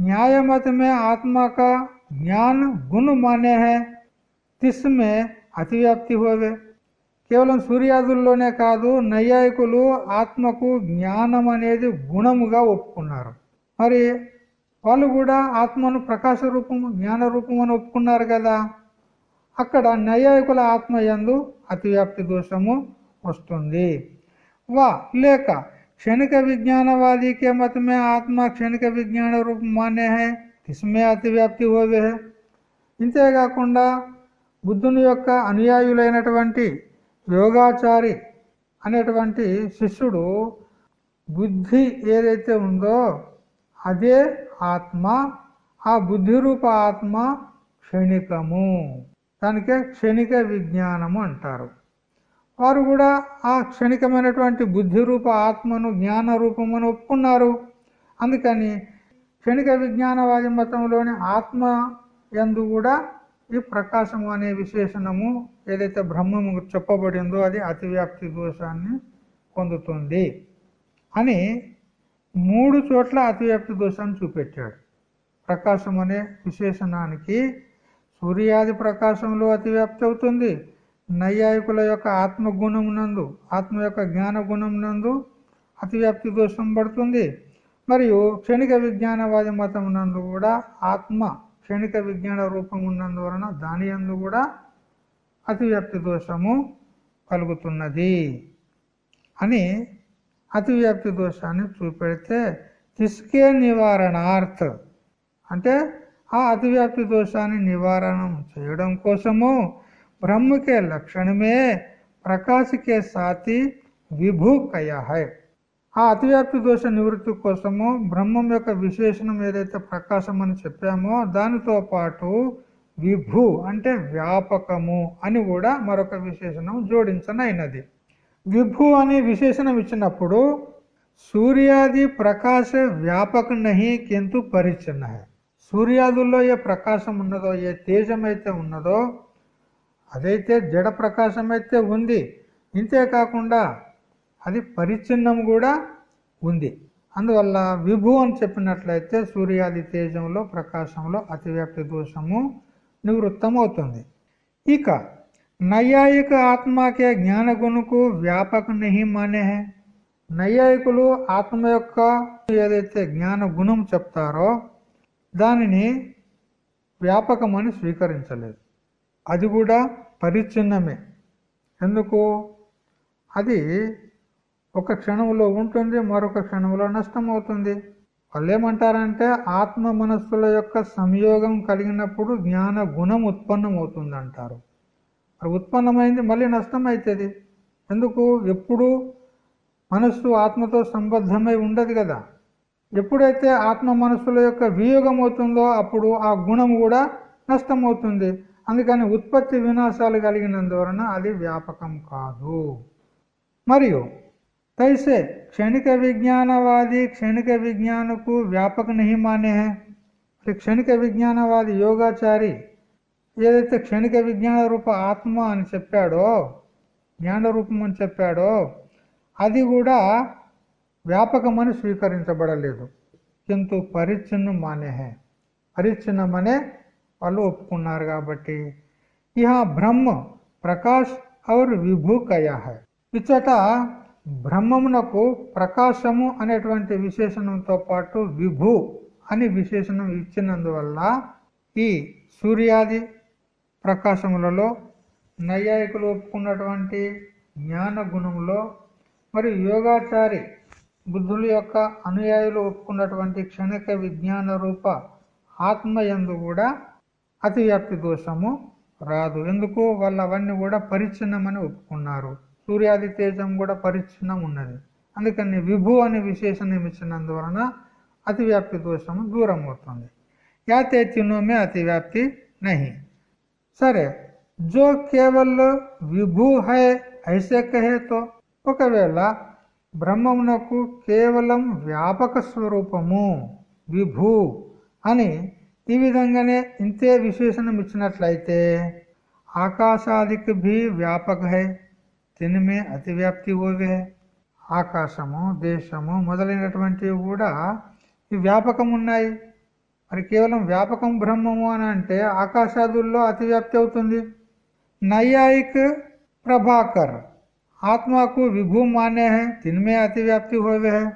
न्याय मत में आत्मा का ज्ञान गुण माने है तिसमें అతివ్యాప్తి హోవే కేవలం సూర్యాదుల్లోనే కాదు నైయాయికులు ఆత్మకు జ్ఞానం అనేది గుణముగా ఒప్పుకున్నారు మరి వాళ్ళు కూడా ఆత్మను ప్రకాశ రూపము జ్ఞాన రూపం అని ఒప్పుకున్నారు కదా అక్కడ నైయాయికుల ఆత్మ యందు అతివ్యాప్తి దోషము వస్తుంది వా లేక क्षणिक विज्ञानवादी के मत में आत्मा क्षणिक विज्ञान रूप मान्य है इसमें అతివ్యాప్తి హోవే ఇంతేకాకుండా బుద్ధుని యొక్క అనుయాయులైనటువంటి యోగాచారి అనేటువంటి శిష్యుడు బుద్ధి ఏదైతే ఉందో అదే ఆత్మ ఆ బుద్ధి రూప ఆత్మ క్షణికము. దానికే క్షణిక విజ్ఞానము అంటారు. వారు కూడా ఆ క్షణికమైనటువంటి బుద్ధి రూప ఆత్మను జ్ఞాన రూపమును ఒప్పుకున్నారు. అందుకని క్షణిక విజ్ఞానవాది మతంలోని ఆత్మ ఎందు కూడా ఈ ప్రకాశము అనే విశేషణము ఏదైతే బ్రహ్మము చెప్పబడిందో అది అతివ్యాప్తి దోషాన్ని పొందుతుంది అని మూడు చోట్ల అతివ్యాప్తి దోషాన్ని చూపెట్టాడు. ప్రకాశం అనే విశేషణానికి సూర్యాది ప్రకాశంలో అతివ్యాప్తి అవుతుంది. నైయాయికుల యొక్క ఆత్మగుణం నందు ఆత్మ యొక్క జ్ఞాన గుణం నందు అతివ్యాప్తి దోషం పడుతుంది. మరియు క్షణిక విజ్ఞానవాది మతం నందు కూడా ఆత్మ క్షణిక విజ్ఞాన రూపం ఉన్నందువలన దాని యందు కూడా అతివ్యాప్తి దోషము కలుగుతున్నది అని అతివ్యాప్తి దోషాన్ని చూపెడితే తిసుకే నివారణార్థ. అంటే ఆ అతివ్యాప్తి దోషాన్ని నివారణం చేయడం కోసము బ్రహ్మకే లక్షణమే ప్రకాశకే సాతి విభూ కయాహై ఆ అతివ్యాప్తి దోష నివృత్తి కోసము బ్రహ్మం యొక్క విశేషణం ఏదైతే ప్రకాశం అని చెప్పామో దానితో పాటు విభూ అంటే వ్యాపకము అని కూడా మరొక విశేషణం జోడించనైనది. విభు అనే విశేషణం ఇచ్చినప్పుడు సూర్యాది ప్రకాశ వ్యాపక నహి కింటు పరిచ్ఛిన్న. సూర్యాదుల్లో ఏ ప్రకాశం ఉన్నదో ఏ తేజం అయితే ఉన్నదో అదైతే జడ ప్రకాశం అయితే ఉంది ఇంతేకాకుండా అది పరిచ్ఛిన్నం కూడా ఉంది. అందువల్ల విభు అని చెప్పినట్లయితే సూర్యాది తేజంలో ప్రకాశంలో అతివ్యాప్తి దోషము నివృత్తమవుతుంది. ఇక నైయాయిక ఆత్మకే జ్ఞాన గుణకు వ్యాపక నహి మానే నైయాయికులు ఆత్మ యొక్క ఏదైతే జ్ఞాన గుణం చెప్తారో దానిని వ్యాపకమని స్వీకరించలేదు. అది కూడా పరిచ్ఛిన్నమే. ఎందుకు? అది ఒక క్షణంలో ఉంటుంది మరొక క్షణంలో నష్టం అవుతుంది వాళ్ళు ఏమంటారంటే ఆత్మ మనస్సుల యొక్క సంయోగం కలిగినప్పుడు జ్ఞాన గుణం ఉత్పన్నం అవుతుంది అంటారు మరి ఉత్పన్నమైంది మళ్ళీ నష్టం అవుతుంది ఎందుకు? ఎప్పుడు మనస్సు ఆత్మతో సంబద్ధమై ఉండదు కదా. ఎప్పుడైతే ఆత్మ మనస్సుల యొక్క వియోగం అవుతుందో అప్పుడు ఆ గుణం కూడా నష్టం అవుతుంది అందుకని ఉత్పత్తి వినాశాలు కలిగినందువలన అది వ్యాపకం కాదు. మరియు తైసే క్షణిక విజ్ఞానవాది క్షణిక విజ్ఞానకు వ్యాపక నిహిమానే క్షణిక విజ్ఞానవాది యోగాచారి ఏదైతే క్షణిక విజ్ఞాన రూప ఆత్మ అని చెప్పాడో జ్ఞాన రూపం అని చెప్పాడో అది కూడా వ్యాపకమని స్వీకరించబడలేదు. కింద పరిచ్ఛిన్నం మానేహే. పరిచ్ఛిన్నమనే వాళ్ళు ఒప్పుకున్నారు కాబట్టి. ఇహ బ్రహ్మ ప్రకాష్ ఔర్ విభూ కయా హై ఇచ్చట బ్రహ్మమునకు ప్రకాశము అనేటువంటి విశేషణంతో పాటు విభూ అని విశేషణం ఇచ్చినందువల్ల ఈ సూర్యాది ప్రకాశములలో నైయాయికులు ఒప్పుకున్నటువంటి జ్ఞాన గుణంలో మరి యోగాచారి బుద్ధుల యొక్క అనుయాయులు ఒప్పుకున్నటువంటి క్షణిక విజ్ఞాన రూప ఆత్మయందు కూడా అతివ్యాప్తి దోషము రాదు. ఎందుకు? వాళ్ళు అవన్నీ కూడా పరిచ్ఛిన్నమని ఒప్పుకున్నారు. సూర్యాది తేజం కూడా పరిచ్ఛిన్నం ఉన్నది. అందుకని విభు అనే విశేషణం ఇచ్చినందువలన అతివ్యాప్తి దోషము దూరం అవుతుంది యాతే తినోమే అతివ్యాప్తి నహి. సరే జో కేవల్ విభూ హై ఐసే కహేతో ఒకవేళ బ్రహ్మమునకు కేవలం వ్యాపక స్వరూపము విభూ అని ఈ విధంగానే ఇంతే విశేషణం ఇచ్చినట్లయితే ఆకాశాదికి భీ వ్యాపక హై తినమే అతివ్యాప్తి ఓవే ఆకాశము దేశము మొదలైనటువంటివి కూడా ఈ వ్యాపకం ఉన్నాయి మరి కేవలం వ్యాపకం బ్రహ్మము అని అంటే ఆకాశాదుల్లో అతివ్యాప్తి అవుతుంది. నైయాయిక్ ప్రభాకర్. ఆత్మకు విభూ మానే హే తిన్మే అతివ్యాప్తి హోవే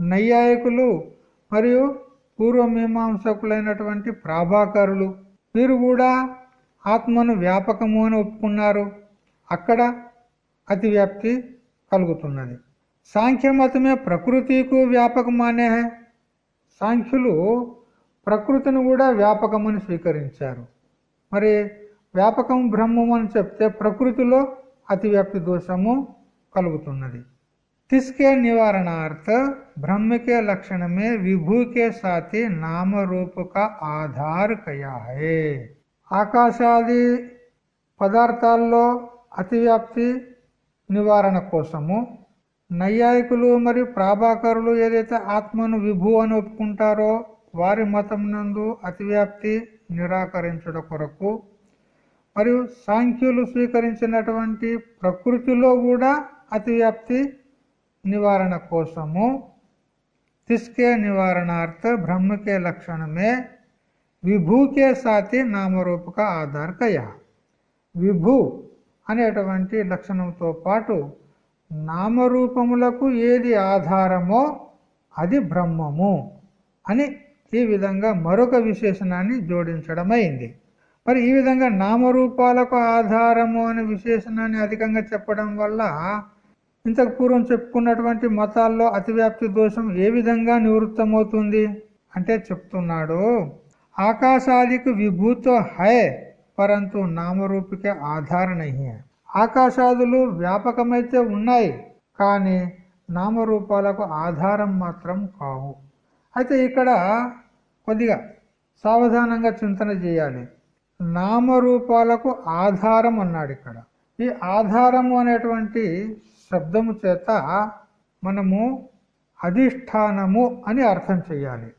నైయాయికులు మరియు పూర్వమీమాంసకులైనటువంటి ప్రభాకరులు వీరు కూడా ఆత్మను వ్యాపకము అని ఒప్పుకున్నారు. అక్కడ అతివ్యాప్తి కలుగుతున్నది. సాంఖ్యమతమే ప్రకృతికు వ్యాపకమానే సాంఖ్యులు ప్రకృతిని కూడా వ్యాపకమని స్వీకరించారు. మరి వ్యాపకం బ్రహ్మం అని చెప్తే ప్రకృతిలో అతివ్యాప్తి దోషము కలుగుతున్నది. తిస్కే నివారణార్థ బ్రహ్మకే లక్షణమే విభూకే సాతి నామరూపక ఆధారకయాహే. ఆకాశాది పదార్థాల్లో అతివ్యాప్తి నివారణ కోసము నైయాయికులు మరియు ప్రాభాకరులు ఏదైతే ఆత్మను విభూ అని ఒప్పుకుంటారో వారి మతం నందు అతివ్యాప్తి నిరాకరించడం కొరకు మరియు సాంఖ్యులు స్వీకరించినటువంటి ప్రకృతిలో కూడా అతివ్యాప్తి నివారణ కోసము తిస్కే నివారణార్థ బ్రహ్మకే లక్షణమే విభూకే సాతి నామరూపక ఆధారకయ. విభూ అనేటువంటి లక్షణంతో పాటు నామరూపములకు ఏది ఆధారమో అది బ్రహ్మము అని ఈ విధంగా మరొక విశేషణాన్ని జోడించడమైంది. మరి ఈ విధంగా నామరూపాలకు ఆధారము అనే విశేషణాన్ని అధికంగా చెప్పడం వల్ల ఇంతకు పూర్వం చెప్పుకున్నటువంటి మతాల్లో అతివ్యాప్తి దోషం ఏ విధంగా నివృత్తమవుతుంది? అంటే చెప్తున్నాడు ఆకాశాదికి విభూతో హై పరంతు నామరూపికే ఆధార ఆకాశాదులు వ్యాపకమైతే ఉన్నాయి కానీ నామరూపాలకు ఆధారం మాత్రం కావు. అయితే ఇక్కడ కొద్దిగా సావధానంగా చింతన చేయాలి. నామరూపాలకు ఆధారం అన్నాడు ఇక్కడ. ఈ ఆధారము అనేటువంటి శబ్దము చేత మనము అధిష్టానము అని అర్థం చేయాలి.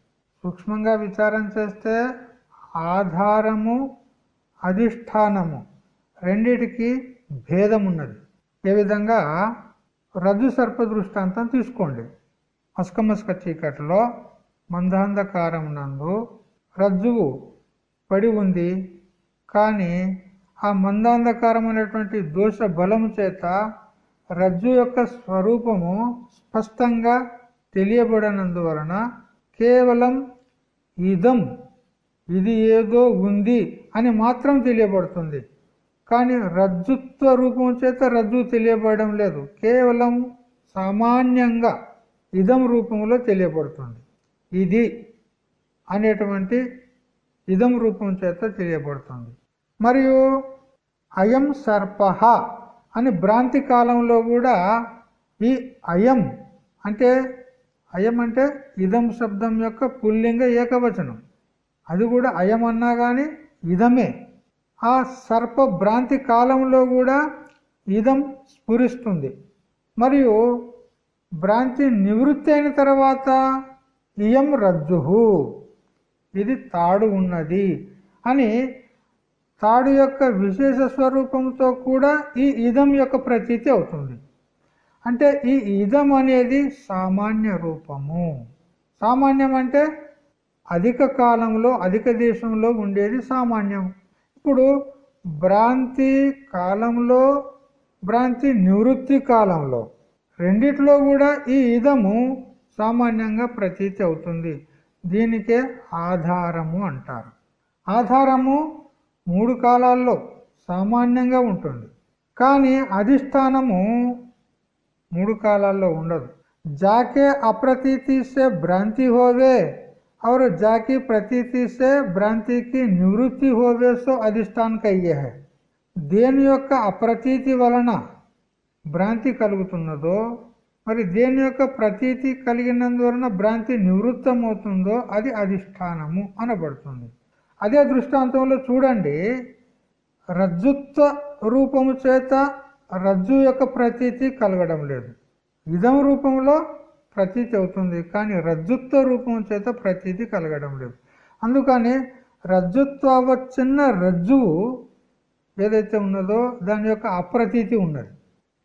సూక్ష్మంగా విచారం చేస్తే ఆధారము అధిష్టానము రెండిటికి భేదం ఉన్నది ఏ విధంగా? రజు సర్ప దృష్టాంతం తీసుకోండి. మస్కమస్క చీకటిలో మందాంధకారం నందు రజ్జువు పడి ఉంది. కానీ ఆ మందాంధకారం అనేటువంటి దోష బలము చేత రజ్జు యొక్క స్వరూపము స్పష్టంగా తెలియబడినందువలన కేవలం ఇదం ఇది ఏదో ఉంది అని మాత్రం తెలియబడుతుంది. కానీ రజ్జుత్వ రూపం చేత రజ్జు తెలియబడడం లేదు. కేవలం సామాన్యంగా ఇదం రూపంలో తెలియబడుతుంది. ఇది అనేటువంటి ఇదం రూపం చేత తెలియబడుతుంది. మరియు అయం సర్పహ అని భ్రాంతి కాలంలో కూడా ఈ అయం అంటే అయం అంటే ఇదం శబ్దం యొక్క పుల్లింగ ఏకవచనం. అది కూడా అయం అన్నా కానీ ఇదమే. ఆ సర్ప భ్రాంతి కాలంలో కూడా ఇదం స్ఫురిస్తుంది. మరియు భ్రాంతి నివృత్తి అయిన తర్వాత ఇయం రజ్జుహు. ఇది తాడు ఉన్నది అని తాడు యొక్క విశేష స్వరూపంతో కూడా ఈ ఇదం యొక్క ప్రతీతి అవుతుంది. అంటే ఈ ఇదం అనేది సామాన్య రూపము. సామాన్యం అంటే అధిక కాలంలో అధిక దేశంలో ఉండేది సామాన్యం. ఇప్పుడు భ్రాంతి కాలంలో భ్రాంతి నివృత్తి కాలంలో రెండిట్లో కూడా ఈ ఇదము సామాన్యంగా ప్రతీతి అవుతుంది దీనికే ఆధారము అంటారు ఆధారము మూడు కాలాల్లో సామాన్యంగా ఉంటుంది కానీ అధిష్టానము మూడు కాలాల్లో ఉండదు జాకే అప్రతీతి సే భ్రాంతి హోవే और जाकी ప్రతీతి సే భ్రాంతికి నివృత్తి హోవే సో అధిష్టానికి అయ్యే హై దేని యొక్క అప్రతీతి వలన భ్రాంతి కలుగుతున్నదో మరి దేని యొక్క ప్రతీతి కలిగినందువలన భ్రాంతి నివృత్తమవుతుందో అది అధిష్టానము అనబడుతుంది. అదే దృష్టాంతంలో చూడండి రజ్జుత్వ రూపము చేత రజ్జు యొక్క ప్రతీతి కలగడం లేదు. ఇదం రూపంలో ప్రతీతి అవుతుంది కానీ రజ్జుత్వ రూపం చేత ప్రతీతి కలగడం లేదు. అందుకని రజ్జుత్వ చిన్న రజ్జువు ఏదైతే ఉన్నదో దాని యొక్క అప్రతీతి ఉన్నది.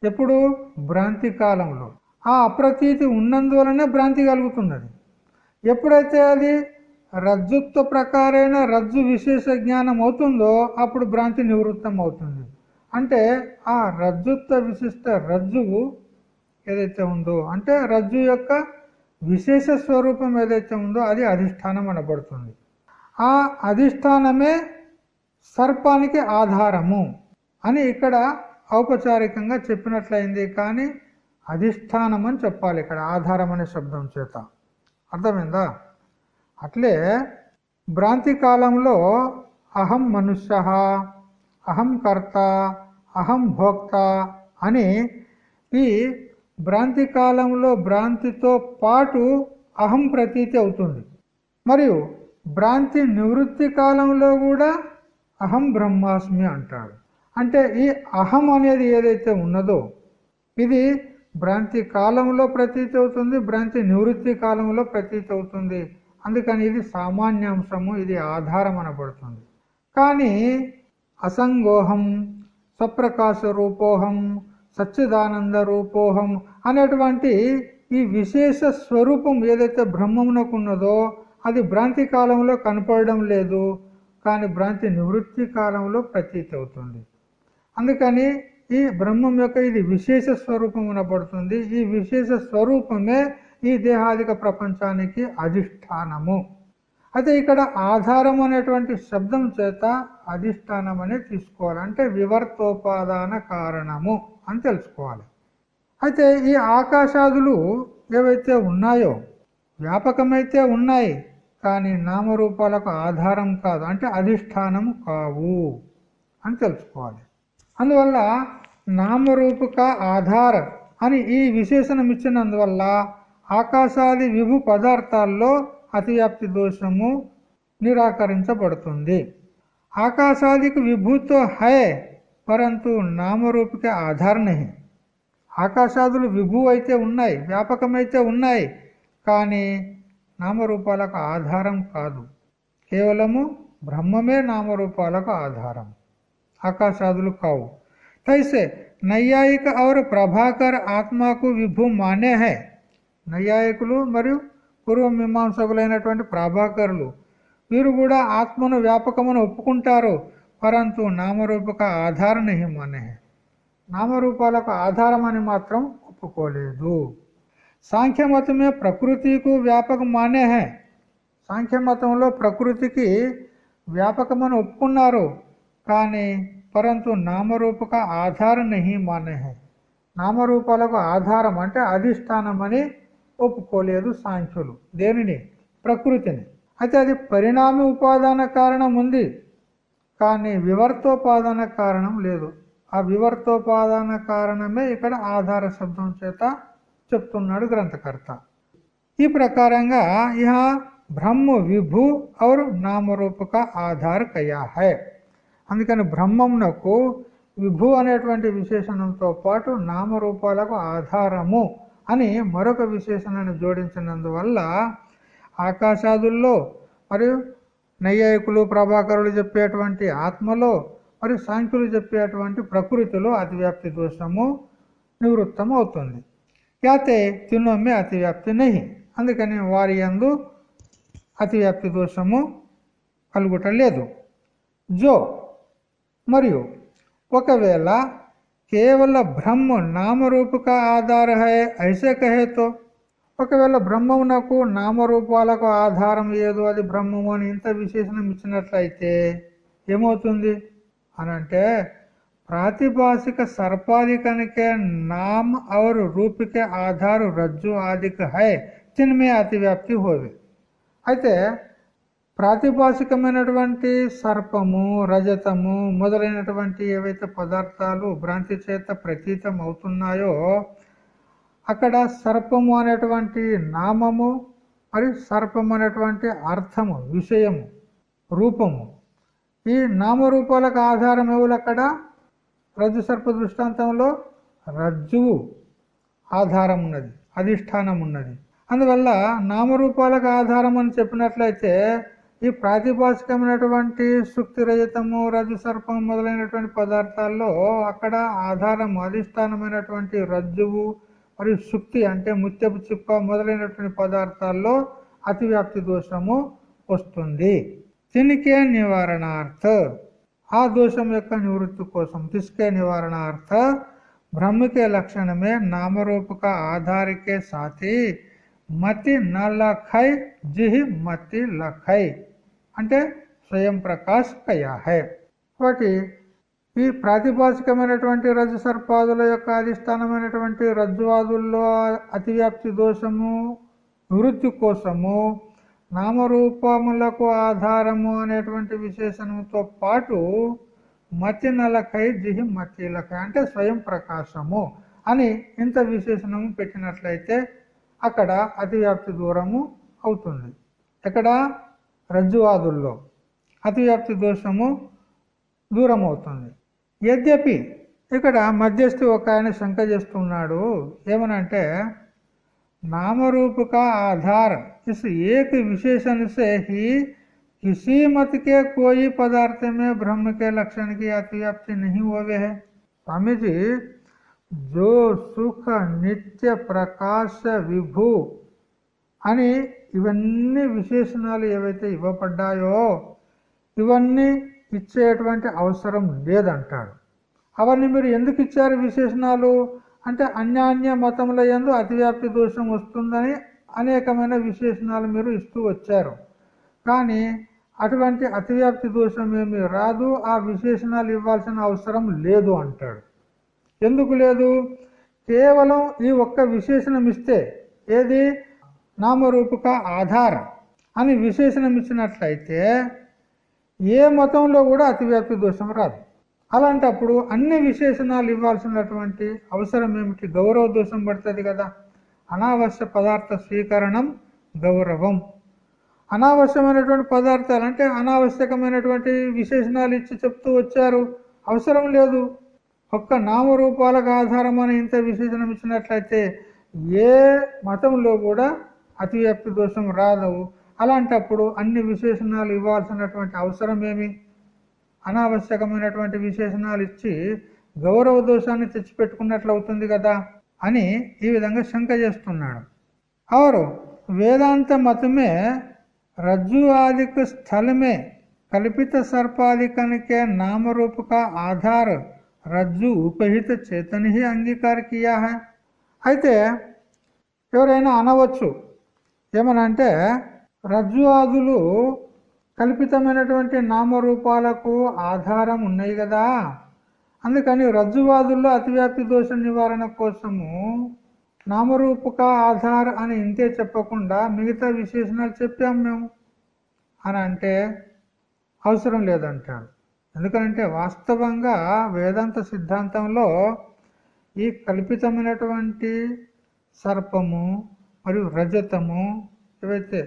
ఎప్పుడు? భ్రాంతి కాలంలో. ఆ అప్రతీతి ఉన్నందువలనే భ్రాంతి కలుగుతున్నది. ఎప్పుడైతే అది రజ్జుత్వ ప్రకారైన రజ్జు విశేష జ్ఞానం అవుతుందో అప్పుడు భ్రాంతి నివృత్తం అవుతుంది అంటే ఆ రజ్జుత్వ విశిష్ట రజ్జువు ఏదైతే ఉందో అంటే రజ్జు యొక్క విశేష స్వరూపం ఏదైతే ఉందో అది అధిష్టానం అనబడుతుంది. ఆ అధిష్టానమే సర్పానికి ఆధారము అని ఇక్కడ ఔపచారికంగా చెప్పినట్లయింది. కానీ అధిష్టానం అని చెప్పాలి ఇక్కడ ఆధారం అనే శబ్దం చేత. అర్థమైందా? అట్లే భ్రాంతి కాలంలో అహం మనుష్య అహం కర్త అహం భోక్త అని ఈ భ్రాంతి కాలంలో భ్రాంతితో పాటు అహం ప్రతీతి అవుతుంది. మరియు భ్రాంతి నివృత్తి కాలంలో కూడా అహం బ్రహ్మాస్మి అంటాడు అంటే ఈ అహం అనేది ఏదైతే ఉన్నదో ఇది భ్రాంతి కాలంలో ప్రతీతి అవుతుంది భ్రాంతి నివృత్తి కాలంలో ప్రతీతి అవుతుంది. అందుకని ఇది సామాన్యాంశము ఇది ఆధారం అనబడుతుంది. కానీ అసంగోహం స్వప్రకాశ రూపోహం సచ్చిదానంద రూపోహం అనేటువంటి ఈ విశేష స్వరూపం ఏదైతే బ్రహ్మమునకు ఉన్నదో అది భ్రాంతి కాలంలో కనపడడం లేదు. కానీ భ్రాంతి నివృత్తి కాలంలో ప్రతీతి అవుతుంది. అందుకని ఈ బ్రహ్మం యొక్క ఇది విశేష స్వరూపం పడుతుంది ఈ విశేష స్వరూపమే ఈ దేహాదిక ప్రపంచానికి అధిష్టానము. అయితే ఇక్కడ ఆధారం అనేటువంటి శబ్దం చేత అధిష్టానం అనే తీసుకోవాలి. అంటే వివర్తోపాదాన కారణము అని తెలుసుకోవాలి. అయితే ఈ ఆకాశాదులు ఏవైతే ఉన్నాయో వ్యాపకమైతే ఉన్నాయి కానీ నామరూపాలకు ఆధారం కాదు. అంటే అధిష్టానం కావు అని తెలుసుకోవాలి. అందువల్ల నామరూపక ఆధార అని ఈ విశేషణం ఇచ్చినందువల్ల ఆకాశాది విభు పదార్థాల్లో అతివ్యాప్తి దోషము నిరాకరించబడుతుంది. ఆకాశాదికి విభూతో హై పరంతు నామరూపిక ఆధార నహి ఆకాశాదులు విభు అయితే ఉన్నాయి వ్యాపకమైతే ఉన్నాయి కానీ నామరూపాలకు ఆధారం కాదు. కేవలము బ్రహ్మమే నామరూపాలకు ఆధారం. ఆకాశాదులు కావు. తైసే నైయాయిక ఔర్ ప్రభాకర్ ఆత్మకు విభు మానే హై నైయాయికులు మరియు పూర్వమీమాంసకులైనటువంటి ప్రభాకరులు వీరు కూడా ఆత్మను వ్యాపకమును ఒప్పుకుంటారు పరంతు నామరూపక ఆధార మానే నామరూపాలకు ఆధారమని మాత్రం ఒప్పుకోలేదు। సాంఖ్యమతమే ప్రకృతికు వ్యాపక మానే హే। సాంఖ్యమతంలో ప్రకృతికి వ్యాపకమని ఒప్పుకున్నారు కానీ పరంతు నామరూపక ఆధార నహి మానే నామరూపాలకు ఆధారం అంటే అధిష్టానం అని ఒప్పుకోలేదు సాంఖ్యులు దేనిని ప్రకృతిని అయితే అది పరిణామి ఉపాదాన కారణం ఉంది కానీ వివర్తోపాదాన కారణం లేదు ఆ వివర్తోపాదాన కారణమే ఇక్కడ ఆధార శబ్దం చేత చెప్తున్నాడు గ్రంథకర్త ఈ ప్రకారంగా ఇహ బ్రహ్మ విభు ఔర్ నామరూపక ఆధార కయా హై అందుకని బ్రహ్మంనకు విభు అనేటువంటి విశేషణంతో పాటు నామరూపాలకు ఆధారము అని మరొక విశేషణాన్ని జోడించినందువల్ల ఆకాశాదుల్లో మరియు నైయాయికులు ప్రభాకరులు చెప్పేటువంటి ఆత్మలో మరియు సాంఖ్యులు చెప్పేటువంటి ప్రకృతిలో అతివ్యాప్తి దోషము నివృత్తం అవుతుంది యాతే తిన్నొమ్మే అతివ్యాప్తి నహి. అందుకని వారి ఎందు అతివ్యాప్తి దోషము కలుగుట లేదు జో మరియు ఒకవేళ కేవల బ్రహ్మ నామరూపక ఆధార ఐసే కహే తో ఒకవేళ బ్రహ్మమునకు నామరూపాలకు ఆధారం ఏదో అది బ్రహ్మము అని ఇంత విశేషణం ఇచ్చినట్లయితే ఏమవుతుంది? అనంటే ప్రాతిభాషిక సర్పాధికనికే నామ और రూపికే ఆధారు రజ్జు रज्जु హై తిన్మే అతివ్యాప్తి హోవే. అయితే ప్రాతిభాషికమైనటువంటి సర్పము రజతము మొదలైనటువంటి ఏవైతే పదార్థాలు భ్రాంతి చేత ప్రతీతం అవుతున్నాయో అక్కడ సర్పము అనేటువంటి నామము మరి సర్పము అనేటువంటి అర్థము విషయము రూపము. ఈ నామరూపాలకు ఆధారం ఎవరు అక్కడ? రజ్జు సర్ప దృష్టాంతంలో రజ్జువు ఆధారం ఉన్నది అధిష్టానం ఉన్నది. అందువల్ల నామరూపాలకు ఆధారం అని చెప్పినట్లయితే ఈ ప్రాతిభాషికమైనటువంటి సుక్తి రజతము రజు సర్పం మొదలైనటువంటి పదార్థాల్లో అక్కడ ఆధారం అధిష్టానమైనటువంటి రజ్జువు మరియు సుక్తి అంటే ముత్యపు చిప్ప మొదలైనటువంటి పదార్థాల్లో అతివ్యాప్తి దోషము వస్తుంది. తినికే నివారణార్థ ఆ దోషం యొక్క నివృత్తి కోసం తిసుకే నివారణార్థ బ్రహ్మకే లక్షణమే నామరూపక ఆధారికే సాతి మతి నలఖై జిహి మతి లఖై. అంటే స్వయం ప్రకాశ్ కయాహే కాబట్టి ఈ ప్రాతిభాషికమైనటువంటి రజ్జు సర్పాదుల యొక్క అధిష్టానమైనటువంటి రజ్జువాదుల్లో అతివ్యాప్తి దోషము నివృత్తి కోసము నామరూపములకు ఆధారము అనేటువంటి విశేషణంతో పాటు మతి నలకై జిహి మతిలకై అంటే స్వయం ప్రకాశము అని ఇంత విశేషణము పెట్టినట్లయితే అక్కడ అతివ్యాప్తి దూరము అవుతుంది. ఇక్కడ రజ్జువాదుల్లో అతివ్యాప్తి దోషము దూరం అవుతుంది యద్యపి ఇక్కడ మధ్యస్థి ఒక ఆయన శంక చేస్తున్నాడు ఏమనంటే नामरूप का आधार इस एक विशेषण से ही किसी मत के कोई पदार्थ में ब्रह्म के लक्षण की अतिव्याप्ति नहीं हुए है स्वामी जी जो सुख నిత్య ప్రకాశ విభు అని ఇవన్నీ విశేషణాలు ఏవైతే ఇవ్వబడ్డాయో ఇవన్నీ ఇచ్చేటువంటి అవసరం లేదంటాడు. అవన్నీ మీరు ఎందుకు ఇచ్చారు విశేషణాలు? అంటే అన్యాన్య మతముల ఎందు అతివ్యాప్తి దోషం వస్తుందని అనేకమైన విశేషణాలు మీరు ఇస్తూ వచ్చారు. కానీ అటువంటి అతివ్యాప్తి దోషం ఏమి రాదు ఆ విశేషణాలు ఇవ్వాల్సిన అవసరం లేదు అంటాడు. ఎందుకు లేదు? కేవలం ఈ ఒక్క విశేషణం ఇస్తే. ఏది? నామరూపక ఆధారం అని విశేషణం ఇచ్చినట్లయితే ఏ మతంలో కూడా అతివ్యాప్తి దోషం రాదు. అలాంటప్పుడు అన్ని విశేషణాలు ఇవ్వాల్సినటువంటి అవసరం ఏమిటి? గౌరవ దోషం పడుతుంది కదా. అనావశ్య పదార్థ స్వీకరణం గౌరవం. అనావశ్యమైనటువంటి పదార్థాలు అంటే అనావశ్యకమైనటువంటి విశేషణాలు ఇచ్చి చెప్తూ వచ్చారు. అవసరం లేదు. ఒక్క నామరూపాలకు ఆధారం అని ఇంత విశేషణం ఇచ్చినట్లయితే ఏ మతంలో కూడా అతివ్యాప్తి దోషం రాదు అలాంటప్పుడు అన్ని విశేషణాలు ఇవ్వాల్సినటువంటి అవసరం ఏమి అనావశ్యకమైనటువంటి విశేషణాలు ఇచ్చి గౌరవ దోషాన్ని తెచ్చిపెట్టుకున్నట్లు అవుతుంది కదా అని ఈ విధంగా శంక చేస్తున్నాడు. అవరు వేదాంత మతమే రజ్జు ఆదిక స్థలమే కల్పిత సర్పాదికనికే నామరూపక ఆధార్ రజ్జు ఉపహిత చేతని అంగీకార కియా అయితే ఎవరైనా అనవచ్చు ఏమనంటే అంటే రజ్జువాదులు కల్పితమైనటువంటి నామరూపాలకు ఆధారం ఉన్నాయి కదా. అందుకని రజ్జువాదుల్లో అతివ్యాప్తి దోష నివారణ కోసము నామరూపక ఆధార అని ఇంతే చెప్పకుండా మిగతా విశేషణాలు చెప్పాం మేము. అని అంటే అవసరం లేదంటాడు. ఎందుకంటే వాస్తవంగా వేదాంత సిద్ధాంతంలో ఈ కల్పితమైనటువంటి సర్పము మరియు రజతము ఏవైతే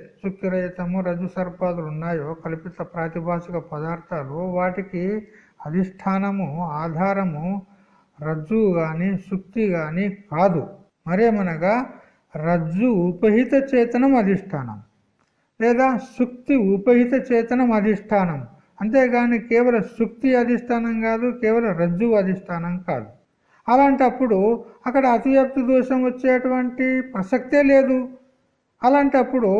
రజతము రజు సర్పాదులు ఉన్నాయో కల్పిత ప్రాతిభాషిక పదార్థాలు వాటికి అధిష్టానము ఆధారము రజ్జు కానీ శుక్తి కానీ కాదు. మరేమనగా రజ్జు ఉపహిత చేతనం అధిష్టానం లేదా శుక్తి ఉపహిత చేతనం అధిష్టానం. అంతేగాని కేవలం శుక్తి అధిష్టానం కాదు కేవలం రజ్జు అధిష్టానం కాదు. అలాంటప్పుడు అక్కడ అతివ్యాప్తి దోషం వచ్చేటువంటి ప్రసక్తే లేదు. అలాంటప్పుడు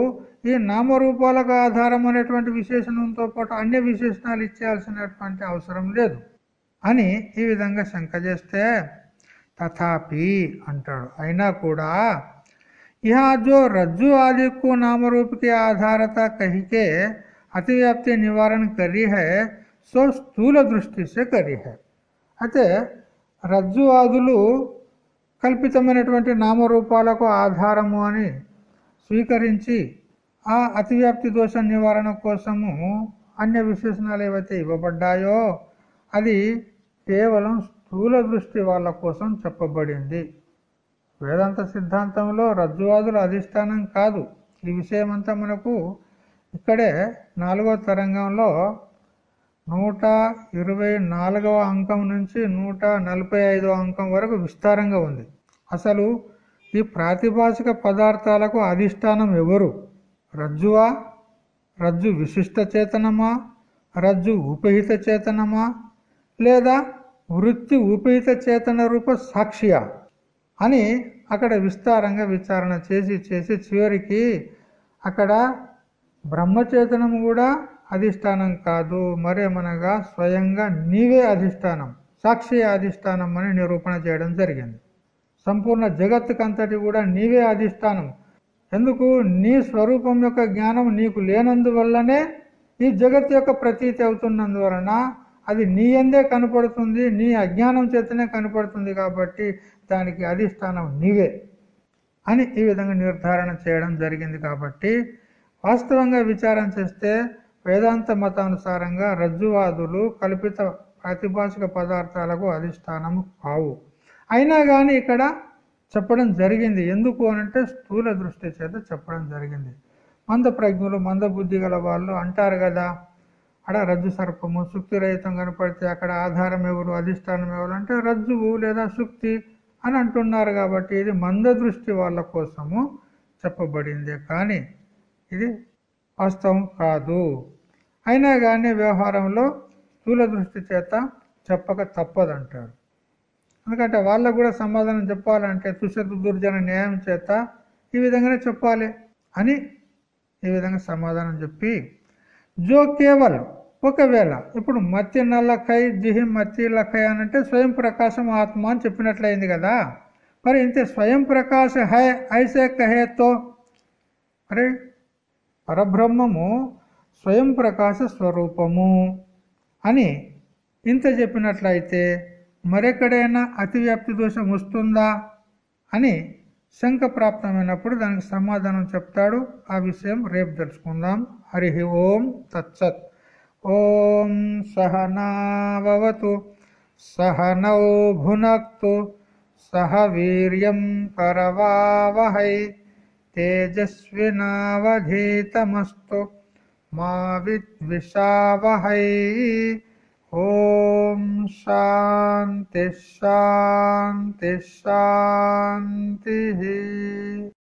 ఈ నామరూపాలకు ఆధారం అనేటువంటి విశేషణంతో పాటు అన్ని విశేషణాలు ఇచ్చేయాల్సినటువంటి అవసరం లేదు అని ఈ విధంగా శంక చేస్తే తథాపి అంటాడు. అయినా కూడా యహా జో రజ్జు ఆదిక్కు నామరూపకి ఆధారత కహికే అతివ్యాప్తి నివారణ కర్రీ సో స్థూల దృష్టిసే కర్రీ హై అయితే రజ్జువాదులు కల్పితమైనటువంటి నామరూపాలకు ఆధారము అని స్వీకరించి ఆ అతివ్యాప్తి దోష నివారణ కోసము అన్య విశేషణాలు ఏవైతే ఇవ్వబడ్డాయో అది కేవలం స్థూల దృష్టి వాళ్ళ కోసం చెప్పబడింది. వేదాంత సిద్ధాంతంలో రజ్జువాదుల అధిష్టానం కాదు. ఈ విషయం అంతా మనకు ఇక్కడే నాలుగో తరంగంలో నూట ఇరవై నాలుగవ అంకం నుంచి నూట నలభై ఐదవ అంకం వరకు విస్తారంగా ఉంది. అసలు ఈ ప్రాతిభాషిక పదార్థాలకు అధిష్టానం ఎవరు? రజ్జువా? రజ్జు విశిష్ట చేతనమా? రజ్జు ఉపహిత చేతనమా? లేదా వృత్తి ఉపహిత చేతన రూప సాక్షియా? అని అక్కడ విస్తారంగా విచారణ చేసి చేసి చివరికి అక్కడ బ్రహ్మచేతనం కూడా అధిష్టానం కాదు మరేమనగా స్వయంగా నీవే అధిష్టానం సాక్షి అధిష్టానం అని నిరూపణ చేయడం జరిగింది. సంపూర్ణ జగత్తుకంతటి కూడా నీవే అధిష్టానం. ఎందుకు? నీ స్వరూపం యొక్క జ్ఞానం నీకు లేనందువల్లనే ఈ జగత్ యొక్క ప్రతీతి అవుతున్నందువలన అది నీ ఎందే కనపడుతుంది నీ అజ్ఞానం చేతనే కనపడుతుంది కాబట్టి దానికి అధిష్టానం నీవే అని ఈ విధంగా నిర్ధారణ చేయడం జరిగింది కాబట్టి వాస్తవంగా విచారం చేస్తే వేదాంత మతానుసారంగా రజ్జువాదులు కల్పిత ప్రాతిభాషిక పదార్థాలకు అధిష్టానము కావు. అయినా కానీ ఇక్కడ చెప్పడం జరిగింది. ఎందుకు అనంటే స్థూల దృష్టి చేత చెప్పడం జరిగింది. మంద ప్రజ్ఞులు మంద బుద్ధి గల వాళ్ళు అంటారు కదా అక్కడ రజ్జు సర్పము శుక్తిరహితం కనపడితే అక్కడ ఆధారం ఎవరు అధిష్టానం ఎవరు అంటే రజ్జువు లేదా శుక్తి అని అంటున్నారు కాబట్టి ఇది మంద దృష్టి వాళ్ళ కోసము చెప్పబడింది. కానీ ఇది వాస్తవం కాదు. అయినా కానీ వ్యవహారంలో స్థూల దృష్టి చేత చెప్పక తప్పదంటాడు ఎందుకంటే వాళ్ళకు కూడా సమాధానం చెప్పాలంటే తుషతు దుర్జన న్యాయం చేత ఈ విధంగానే చెప్పాలి అని ఈ విధంగా సమాధానం చెప్పి జో కేవలం ఒకవేళ ఇప్పుడు మత్తి నల్లకై జిహి మత్తి లఖై అనంటే స్వయం ప్రకాశం ఆత్మ అని చెప్పినట్లయింది కదా. మరి ఇంతే స్వయం ప్రకాశ హై ఐసే కహేతో అరే పరబ్రహ్మము స్వయం ప్రకాశ స్వరూపము అని ఇంత చెప్పినట్లయితే మరెక్కడైనా అతివ్యాప్తి దోషం వస్తుందా అని శంక ప్రాప్తమైనప్పుడు దానికి సమాధానం చెప్తాడు. ఆ విషయం రేపు తెలుసుకుందాం. హరి ఓం తత్సత్. ఓం సహనావతు సహనౌ భునక్తు సహ వీర్యం కరవావహై తేజస్వినావధీతమస్తు. మా విద్విషావహై. ఓం శాంతి శాంతి శాంతి.